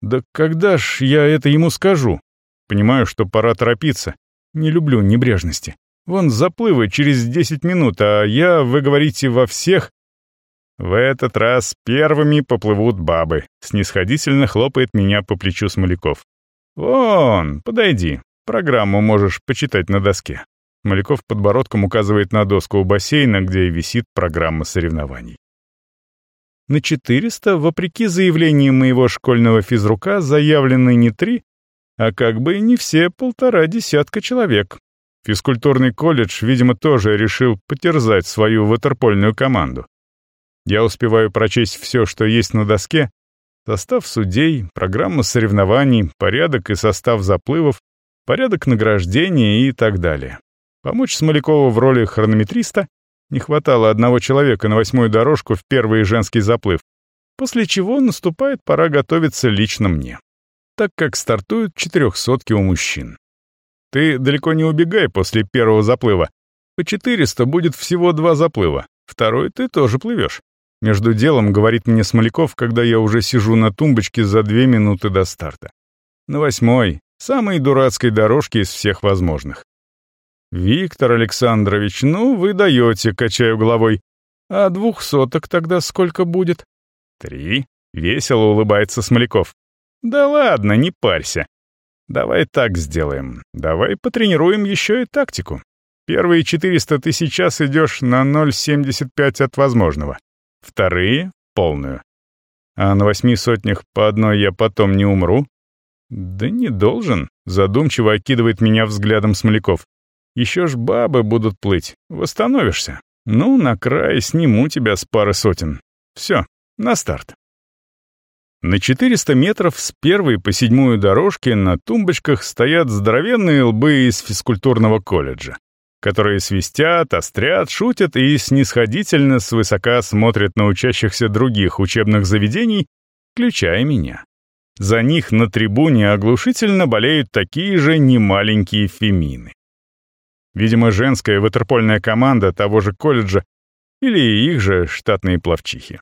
Да когда ж я это ему скажу? Понимаю, что пора торопиться. Не люблю небрежности. Вон заплывы через 10 минут, а я, вы говорите, во всех... В этот раз первыми поплывут бабы. Снисходительно хлопает меня по плечу Смоляков. Вон, подойди. Программу можешь почитать на доске. Маляков подбородком указывает на доску у бассейна, где висит программа соревнований. На 400, вопреки заявлениям моего школьного физрука, заявлены не три, а как бы не все полтора десятка человек. Физкультурный колледж, видимо, тоже решил потерзать свою ватерпольную команду. Я успеваю прочесть все, что есть на доске, состав судей, программа соревнований, порядок и состав заплывов, порядок награждения и так далее. Помочь Смолякову в роли хронометриста не хватало одного человека на восьмую дорожку в первый женский заплыв, после чего наступает пора готовиться лично мне, так как стартуют четырехсотки у мужчин. Ты далеко не убегай после первого заплыва. По 400 будет всего два заплыва, второй ты тоже плывешь. Между делом говорит мне Смоляков, когда я уже сижу на тумбочке за две минуты до старта. На восьмой, самой дурацкой дорожке из всех возможных. «Виктор Александрович, ну вы даете», — качаю головой. «А двухсоток тогда сколько будет?» «Три», — весело улыбается Смоляков. «Да ладно, не парься. Давай так сделаем. Давай потренируем еще и тактику. Первые 400 ты сейчас идешь на 0,75 от возможного. Вторые — полную. А на восьми сотнях по одной я потом не умру? Да не должен, задумчиво окидывает меня взглядом Смоляков. Еще ж бабы будут плыть, восстановишься. Ну, на край сниму тебя с пары сотен. Все, на старт. На 400 метров с первой по седьмую дорожки на тумбочках стоят здоровенные лбы из физкультурного колледжа, которые свистят, острят, шутят и снисходительно свысока смотрят на учащихся других учебных заведений, включая меня. За них на трибуне оглушительно болеют такие же немаленькие фемины. Видимо, женская ватерпольная команда того же колледжа или их же штатные пловчихи.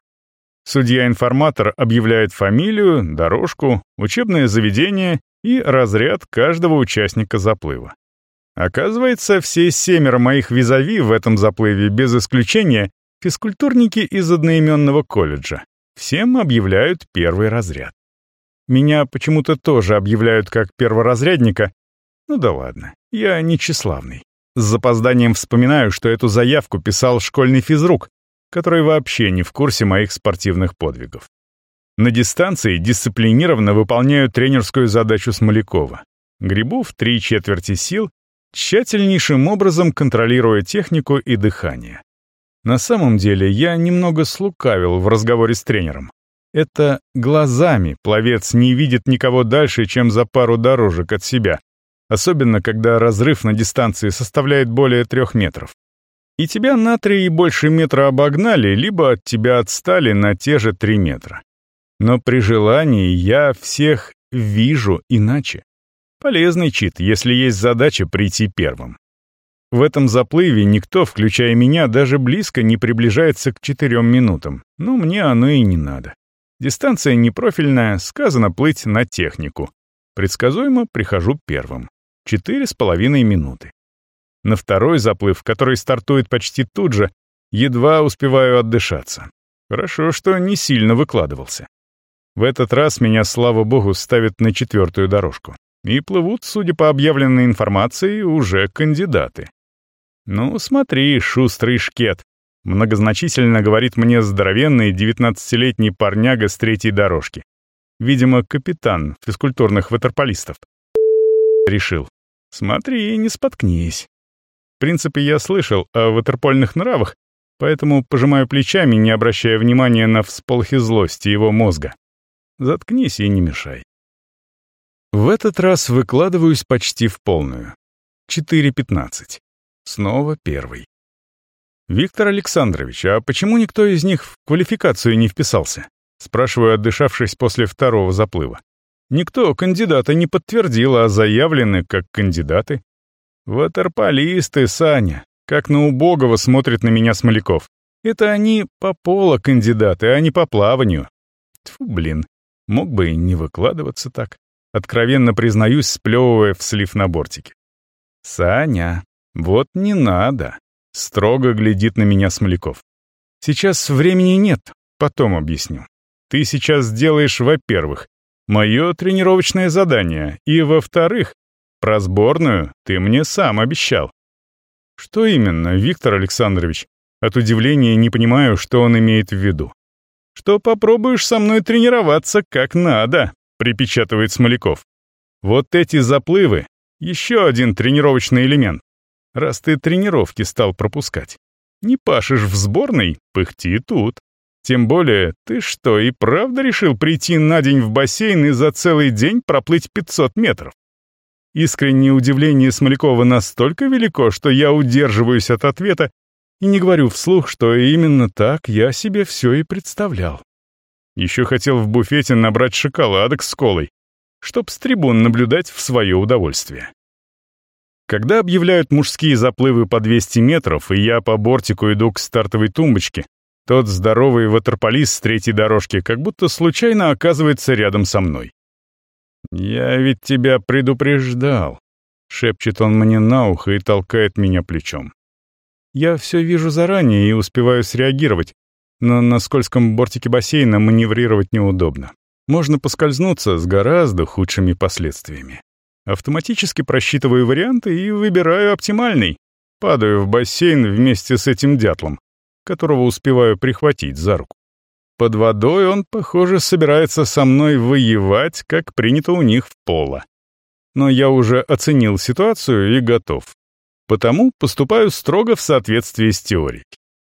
Судья-информатор объявляет фамилию, дорожку, учебное заведение и разряд каждого участника заплыва. Оказывается, все семеро моих визави в этом заплыве без исключения физкультурники из одноименного колледжа. Всем объявляют первый разряд. Меня почему-то тоже объявляют как перворазрядника. Ну да ладно, я не тщеславный. С запозданием вспоминаю, что эту заявку писал школьный физрук, который вообще не в курсе моих спортивных подвигов. На дистанции дисциплинированно выполняю тренерскую задачу Смолякова. Грибу в три четверти сил, тщательнейшим образом контролируя технику и дыхание. На самом деле я немного слукавил в разговоре с тренером. Это глазами пловец не видит никого дальше, чем за пару дорожек от себя, особенно когда разрыв на дистанции составляет более трех метров и тебя на три и больше метра обогнали, либо от тебя отстали на те же три метра. Но при желании я всех вижу иначе. Полезный чит, если есть задача прийти первым. В этом заплыве никто, включая меня, даже близко не приближается к четырем минутам, но мне оно и не надо. Дистанция непрофильная, сказано плыть на технику. Предсказуемо прихожу первым. Четыре с половиной минуты. На второй заплыв, который стартует почти тут же, едва успеваю отдышаться. Хорошо, что не сильно выкладывался. В этот раз меня, слава богу, ставят на четвертую дорожку. И плывут, судя по объявленной информации, уже кандидаты. «Ну, смотри, шустрый шкет», — многозначительно говорит мне здоровенный девятнадцатилетний парняга с третьей дорожки. Видимо, капитан физкультурных ватерполистов. Решил. «Смотри, не споткнись». В принципе, я слышал о ватерпольных нравах, поэтому пожимаю плечами, не обращая внимания на всполхи злости его мозга. Заткнись и не мешай. В этот раз выкладываюсь почти в полную. 4.15. Снова первый. «Виктор Александрович, а почему никто из них в квалификацию не вписался?» Спрашиваю, отдышавшись после второго заплыва. Никто кандидата не подтвердил, а заявлены как кандидаты. Ватерполисты, Саня. Как на убогого смотрит на меня Смоляков. Это они по поло кандидаты, а не по плаванию. Тьфу, блин. Мог бы и не выкладываться так. Откровенно признаюсь, сплевывая в слив на бортике. «Саня, вот не надо», — строго глядит на меня Смоляков. «Сейчас времени нет, потом объясню. Ты сейчас сделаешь, во-первых, мое тренировочное задание, и, во-вторых, про сборную ты мне сам обещал. Что именно, Виктор Александрович? От удивления не понимаю, что он имеет в виду. Что попробуешь со мной тренироваться как надо, припечатывает Смоляков. Вот эти заплывы — еще один тренировочный элемент. Раз ты тренировки стал пропускать. Не пашешь в сборной, пыхти тут. Тем более, ты что, и правда решил прийти на день в бассейн и за целый день проплыть 500 метров? Искреннее удивление Смолякова настолько велико, что я удерживаюсь от ответа и не говорю вслух, что именно так я себе все и представлял. Еще хотел в буфете набрать шоколадок с колой, чтоб с трибун наблюдать в свое удовольствие. Когда объявляют мужские заплывы по 200 метров, и я по бортику иду к стартовой тумбочке, тот здоровый ватерполист с третьей дорожки как будто случайно оказывается рядом со мной. «Я ведь тебя предупреждал», — шепчет он мне на ухо и толкает меня плечом. Я все вижу заранее и успеваю среагировать, но на скользком бортике бассейна маневрировать неудобно. Можно поскользнуться с гораздо худшими последствиями. Автоматически просчитываю варианты и выбираю оптимальный. падаю в бассейн вместе с этим дятлом, которого успеваю прихватить за руку. Под водой он, похоже, собирается со мной воевать, как принято у них в поло. Но я уже оценил ситуацию и готов. Потому поступаю строго в соответствии с теорией.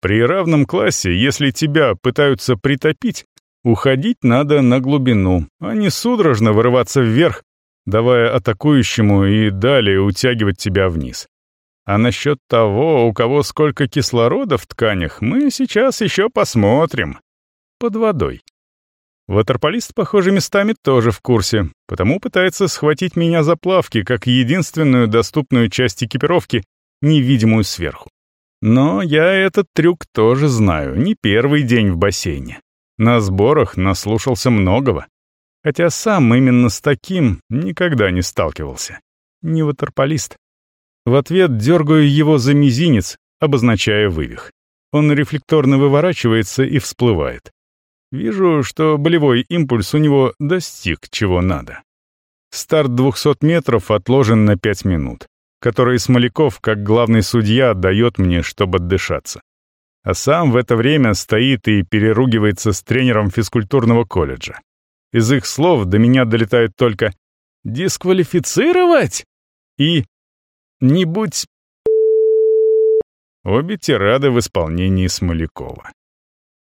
При равном классе, если тебя пытаются притопить, уходить надо на глубину, а не судорожно вырываться вверх, давая атакующему и далее утягивать тебя вниз. А насчет того, у кого сколько кислорода в тканях, мы сейчас еще посмотрим под водой. Ватерполист, похоже, местами тоже в курсе, потому пытается схватить меня за плавки, как единственную доступную часть экипировки, невидимую сверху. Но я этот трюк тоже знаю, не первый день в бассейне. На сборах наслушался многого. Хотя сам именно с таким никогда не сталкивался. Не ватерполист. В ответ дергаю его за мизинец, обозначая вывих. Он рефлекторно выворачивается и всплывает. Вижу, что болевой импульс у него достиг чего надо. Старт 200 метров отложен на 5 минут, которые Смоляков, как главный судья, дает мне, чтобы отдышаться. А сам в это время стоит и переругивается с тренером физкультурного колледжа. Из их слов до меня долетает только «дисквалифицировать» и «не будь...» Обе тирады в исполнении Смолякова.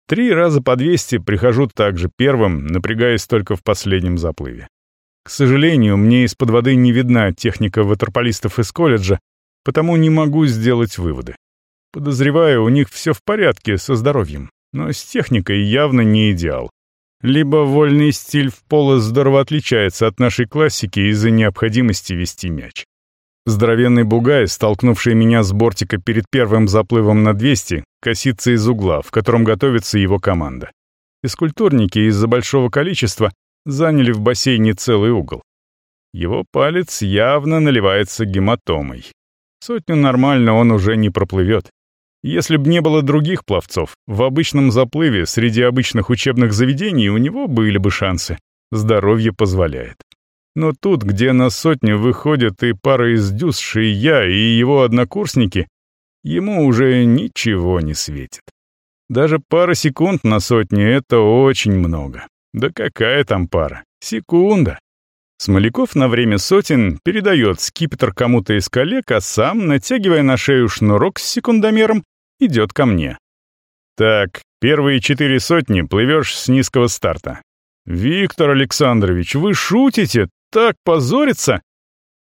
Три раза по 200 прихожу также первым, напрягаясь только в последнем заплыве. К сожалению, мне из-под воды не видна техника ватерполистов из колледжа, потому не могу сделать выводы. Подозреваю, у них все в порядке со здоровьем, но с техникой явно не идеал. Либо вольный стиль в поло здорово отличается от нашей классики из-за необходимости вести мяч. Здоровенный бугай, столкнувший меня с бортика перед первым заплывом на 200, косится из угла, в котором готовится его команда. Физкультурники из-за большого количества заняли в бассейне целый угол. Его палец явно наливается гематомой. Сотню нормально он уже не проплывет. Если б не было других пловцов, в обычном заплыве среди обычных учебных заведений у него были бы шансы. Здоровье позволяет. Но тут, где на сотню выходят и пара из дюсши, я, и его однокурсники, ему уже ничего не светит. Даже пара секунд на сотню — это очень много. Да какая там пара? Секунда. Смоляков на время сотен передает скипетр кому-то из коллег, а сам, натягивая на шею шнурок с секундомером, идет ко мне. «Так, первые четыре сотни плывешь с низкого старта. «Виктор Александрович, вы шутите? Так позориться?»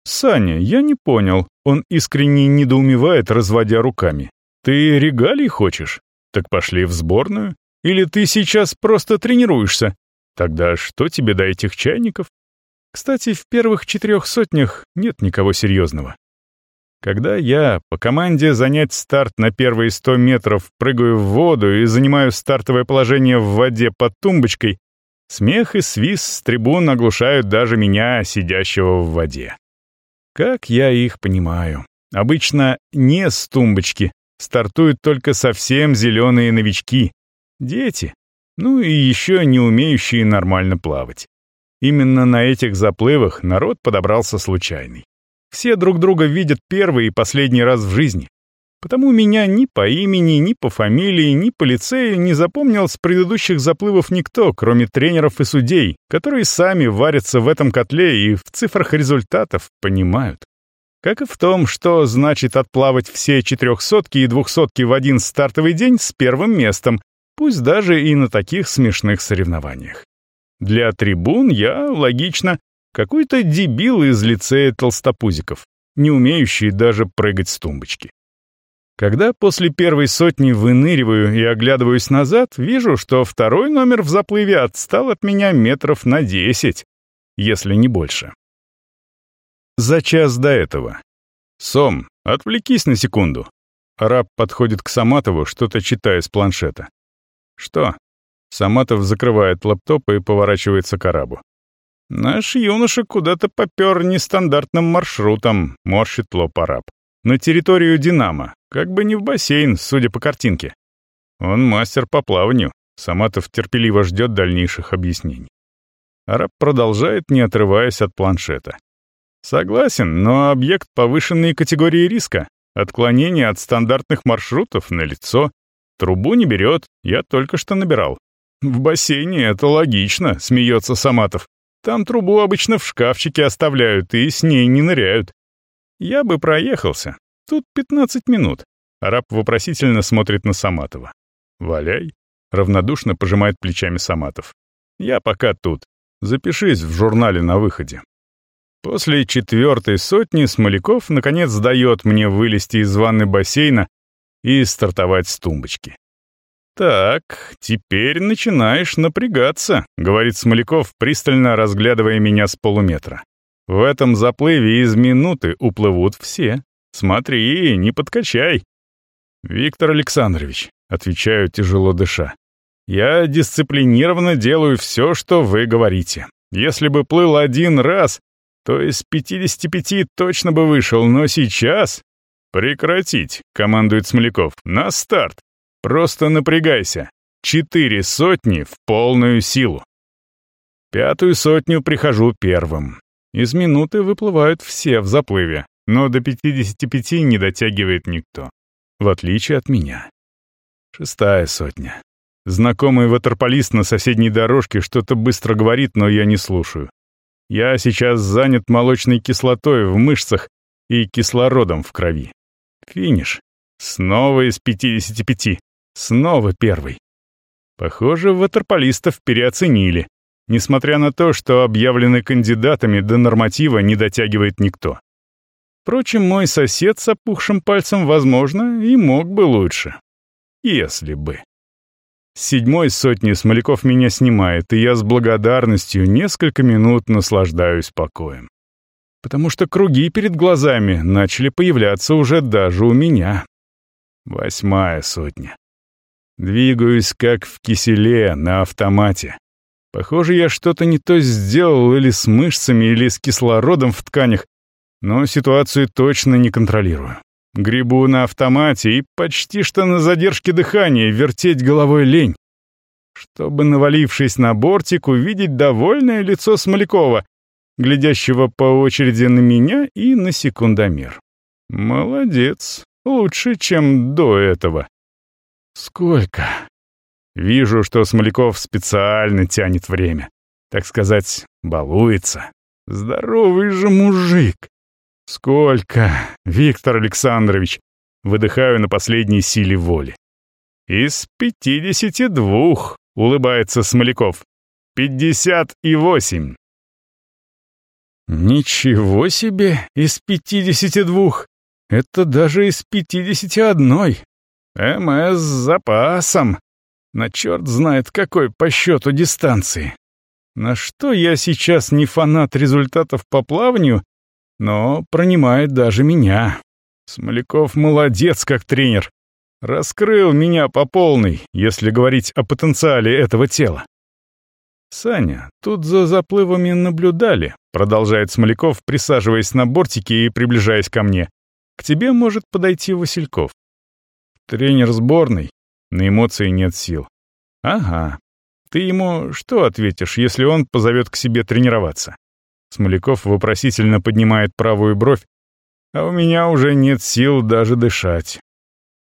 «Саня, я не понял». Он искренне недоумевает, разводя руками. «Ты регалий хочешь? Так пошли в сборную. Или ты сейчас просто тренируешься? Тогда что тебе до этих чайников?» Кстати, в первых четырех сотнях нет никого серьезного. Когда я по команде занять старт на первые сто метров прыгаю в воду и занимаю стартовое положение в воде под тумбочкой, Смех и свист с трибун оглушают даже меня, сидящего в воде. Как я их понимаю. Обычно не с тумбочки. Стартуют только совсем зеленые новички. Дети. Ну и еще не умеющие нормально плавать. Именно на этих заплывах народ подобрался случайный. Все друг друга видят первый и последний раз в жизни. Потому меня ни по имени, ни по фамилии, ни по лицею не запомнил с предыдущих заплывов никто, кроме тренеров и судей, которые сами варятся в этом котле и в цифрах результатов понимают. Как и в том, что значит отплавать все четырехсотки и двухсотки в один стартовый день с первым местом, пусть даже и на таких смешных соревнованиях. Для трибун я, логично, какой-то дебил из лицея толстопузиков, не умеющий даже прыгать с тумбочки. Когда после первой сотни выныриваю и оглядываюсь назад, вижу, что второй номер в заплыве отстал от меня метров на десять, если не больше. За час до этого. «Сом, отвлекись на секунду». Араб подходит к Саматову, что-то читая с планшета. «Что?» Саматов закрывает лаптоп и поворачивается к арабу. «Наш юноша куда-то попер нестандартным маршрутом», — морщит лоб араб. «На территорию «Динамо», как бы не в бассейн, судя по картинке. Он мастер по плаванию. Саматов терпеливо ждет дальнейших объяснений. Араб продолжает, не отрываясь от планшета. Согласен, но объект повышенной категории риска. Отклонение от стандартных маршрутов на лицо. Трубу не берет, я только что набирал. В бассейне это логично, смеется Саматов. Там трубу обычно в шкафчике оставляют и с ней не ныряют. Я бы проехался. Тут 15 минут. Араб вопросительно смотрит на Саматова. «Валяй», — равнодушно пожимает плечами Саматов. «Я пока тут. Запишись в журнале на выходе». После четвертой сотни Смоляков наконец дает мне вылезти из ванны бассейна и стартовать с тумбочки. «Так, теперь начинаешь напрягаться», — говорит Смоляков, пристально разглядывая меня с полуметра. «В этом заплыве из минуты уплывут все. Смотри, не подкачай». «Виктор Александрович», — отвечаю, тяжело дыша, «я дисциплинированно делаю все, что вы говорите. Если бы плыл один раз, то из 55 точно бы вышел, но сейчас...» «Прекратить», — командует Смоляков, — «на старт». Просто напрягайся. Четыре сотни в полную силу. Пятую сотню прихожу первым. Из минуты выплывают все в заплыве, но до 55 не дотягивает никто. В отличие от меня. Шестая сотня. Знакомый ватерполист на соседней дорожке что-то быстро говорит, но я не слушаю. Я сейчас занят молочной кислотой в мышцах и кислородом в крови. Финиш. Снова из 55. Снова первый. Похоже, ватерполистов переоценили, несмотря на то, что объявлены кандидатами до норматива не дотягивает никто. Впрочем, мой сосед с опухшим пальцем, возможно, и мог бы лучше. Если бы. С седьмой сотни Смоляков меня снимает, и я с благодарностью несколько минут наслаждаюсь покоем. Потому что круги перед глазами начали появляться уже даже у меня. Восьмая сотня. Двигаюсь как в киселе, на автомате. Похоже, я что-то не то сделал или с мышцами, или с кислородом в тканях, но ситуацию точно не контролирую. Грибу на автомате и почти что на задержке дыхания вертеть головой лень. Чтобы, навалившись на бортик, увидеть довольное лицо Смолякова, глядящего по очереди на меня и на секундомер. Молодец, лучше, чем до этого. Сколько? Вижу, что Смоляков специально тянет время. Так сказать, балуется. Здоровый же мужик. Сколько, Виктор Александрович? Выдыхаю на последней силе воли. Из пятидесяти двух, улыбается Смоляков. Пятьдесят и восемь. Ничего себе, из пятидесяти двух. Это даже из пятидесяти одной. МС с запасом. На черт знает какой по счету дистанции. На что я сейчас не фанат результатов по плаванию, но пронимает даже меня. Смоляков молодец как тренер. Раскрыл меня по полной, если говорить о потенциале этого тела. «Саня, тут за заплывами наблюдали», — продолжает Смоляков, присаживаясь на бортике и приближаясь ко мне. «К тебе может подойти Васильков. Тренер сборной. На эмоции нет сил. Ага. Ты ему что ответишь, если он позовет к себе тренироваться? Смоляков вопросительно поднимает правую бровь, а у меня уже нет сил даже дышать.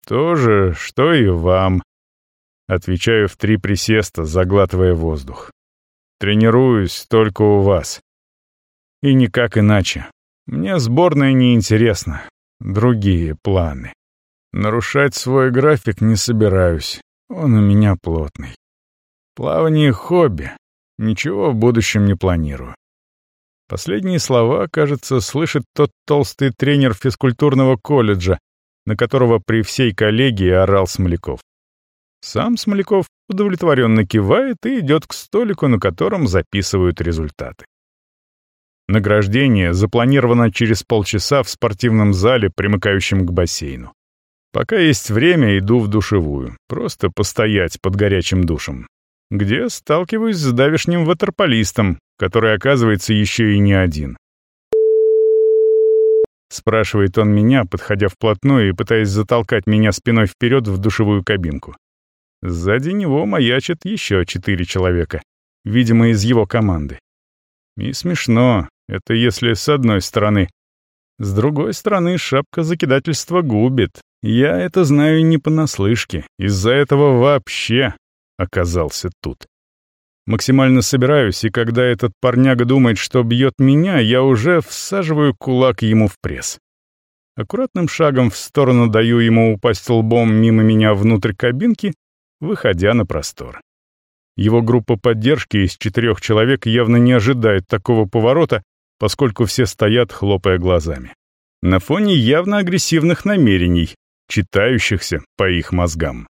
То же, что и вам. Отвечаю в три присеста, заглатывая воздух. Тренируюсь только у вас. И никак иначе. Мне сборная неинтересна. Другие планы. Нарушать свой график не собираюсь, он у меня плотный. Плавание — хобби, ничего в будущем не планирую. Последние слова, кажется, слышит тот толстый тренер физкультурного колледжа, на которого при всей коллегии орал Смоляков. Сам Смоляков удовлетворенно кивает и идет к столику, на котором записывают результаты. Награждение запланировано через полчаса в спортивном зале, примыкающем к бассейну. Пока есть время, иду в душевую. Просто постоять под горячим душем. Где сталкиваюсь с давишним ватерполистом, который, оказывается, еще и не один. Спрашивает он меня, подходя вплотную и пытаясь затолкать меня спиной вперед в душевую кабинку. Сзади него маячат еще четыре человека, видимо, из его команды. И смешно, это если с одной стороны. С другой стороны, шапка закидательства губит. Я это знаю не понаслышке. Из-за этого вообще оказался тут. Максимально собираюсь, и когда этот парняга думает, что бьет меня, я уже всаживаю кулак ему в пресс. Аккуратным шагом в сторону даю ему упасть лбом мимо меня внутрь кабинки, выходя на простор. Его группа поддержки из четырех человек явно не ожидает такого поворота, поскольку все стоят, хлопая глазами. На фоне явно агрессивных намерений, читающихся по их мозгам.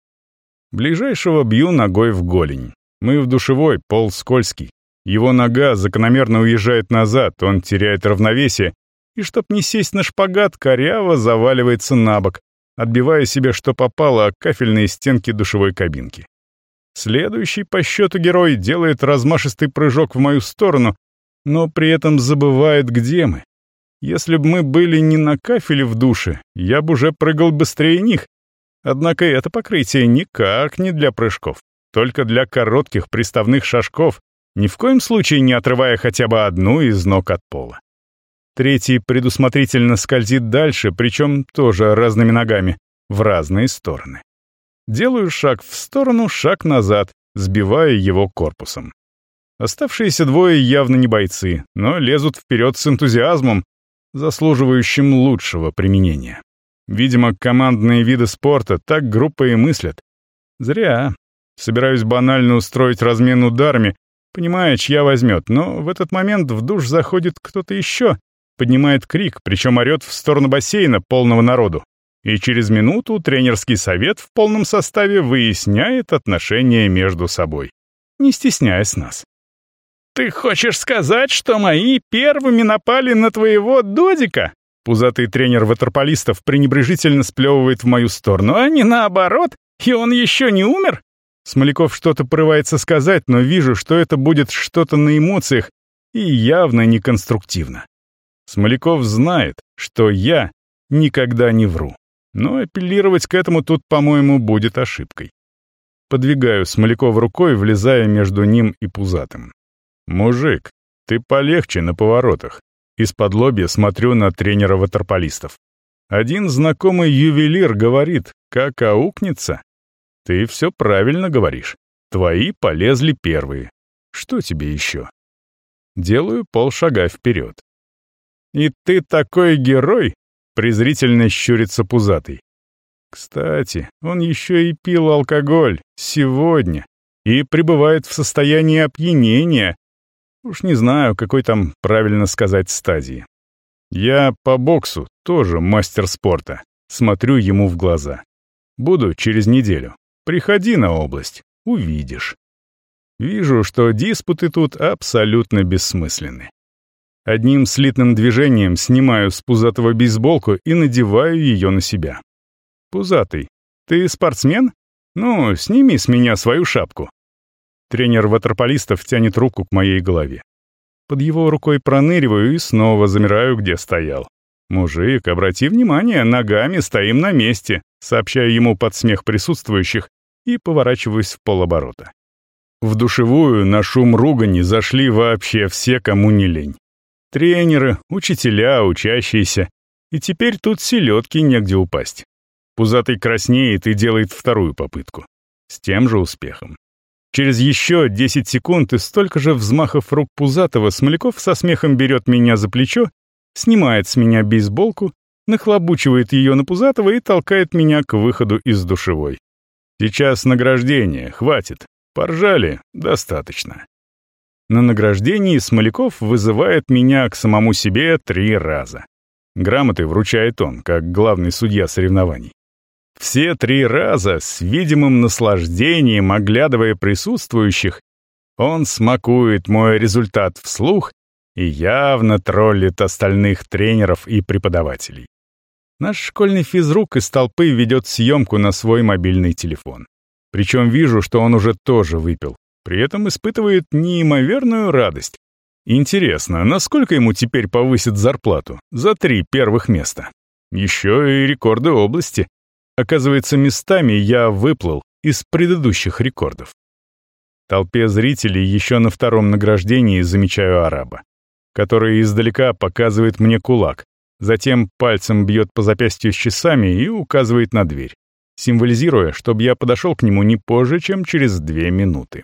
Ближайшего бью ногой в голень. Мы в душевой, пол скользкий. Его нога закономерно уезжает назад, он теряет равновесие, и чтоб не сесть на шпагат, коряво заваливается на бок, отбивая себе что попало о кафельные стенки душевой кабинки. Следующий по счету герой делает размашистый прыжок в мою сторону, но при этом забывает, где мы. Если бы мы были не на кафеле в душе, я бы уже прыгал быстрее них. Однако это покрытие никак не для прыжков только для коротких приставных шажков, ни в коем случае не отрывая хотя бы одну из ног от пола. Третий предусмотрительно скользит дальше, причем тоже разными ногами, в разные стороны. Делаю шаг в сторону, шаг назад, сбивая его корпусом. Оставшиеся двое явно не бойцы, но лезут вперед с энтузиазмом, заслуживающим лучшего применения. Видимо, командные виды спорта так группы и мыслят. Зря. Собираюсь банально устроить размен ударами, понимая, чья возьмет, но в этот момент в душ заходит кто-то еще, поднимает крик, причем орет в сторону бассейна, полного народу. И через минуту тренерский совет в полном составе выясняет отношения между собой, не стесняясь нас. «Ты хочешь сказать, что мои первыми напали на твоего додика?» Пузатый тренер ватерполистов пренебрежительно сплевывает в мою сторону, а не наоборот, и он еще не умер? Смоляков что-то порывается сказать, но вижу, что это будет что-то на эмоциях и явно неконструктивно. Смоляков знает, что я никогда не вру. Но апеллировать к этому тут, по-моему, будет ошибкой. Подвигаю Смолякова рукой, влезая между ним и Пузатым. «Мужик, ты полегче на поворотах». Из-под лобья смотрю на тренера ватерполистов. Один знакомый ювелир говорит, как аукнется, ты все правильно говоришь. Твои полезли первые. Что тебе еще? Делаю полшага вперед. И ты такой герой? Презрительно щурится пузатый. Кстати, он еще и пил алкоголь. Сегодня. И пребывает в состоянии опьянения. Уж не знаю, какой там правильно сказать стадии. Я по боксу тоже мастер спорта. Смотрю ему в глаза. Буду через неделю. Приходи на область, увидишь. Вижу, что диспуты тут абсолютно бессмысленны. Одним слитным движением снимаю с пузатого бейсболку и надеваю ее на себя. «Пузатый, ты спортсмен? Ну, сними с меня свою шапку». Тренер ватерполистов тянет руку к моей голове. Под его рукой проныриваю и снова замираю, где стоял. «Мужик, обрати внимание, ногами стоим на месте», сообщаю ему под смех присутствующих и поворачиваюсь в полоборота. В душевую на шум ругани зашли вообще все, кому не лень. Тренеры, учителя, учащиеся. И теперь тут селедки негде упасть. Пузатый краснеет и делает вторую попытку. С тем же успехом. Через еще 10 секунд и столько же взмахов рук Пузатого Смоляков со смехом берет меня за плечо, снимает с меня бейсболку, нахлобучивает ее на Пузатого и толкает меня к выходу из душевой. Сейчас награждение, хватит. Поржали, достаточно. На награждении Смоляков вызывает меня к самому себе три раза. Грамоты вручает он, как главный судья соревнований. Все три раза, с видимым наслаждением оглядывая присутствующих, он смакует мой результат вслух и явно троллит остальных тренеров и преподавателей. Наш школьный физрук из толпы ведет съемку на свой мобильный телефон. Причем вижу, что он уже тоже выпил. При этом испытывает неимоверную радость. Интересно, насколько ему теперь повысит зарплату? За три первых места. Еще и рекорды области. Оказывается, местами я выплыл из предыдущих рекордов. Толпе зрителей еще на втором награждении замечаю араба, который издалека показывает мне кулак, Затем пальцем бьет по запястью с часами и указывает на дверь, символизируя, чтобы я подошел к нему не позже, чем через две минуты.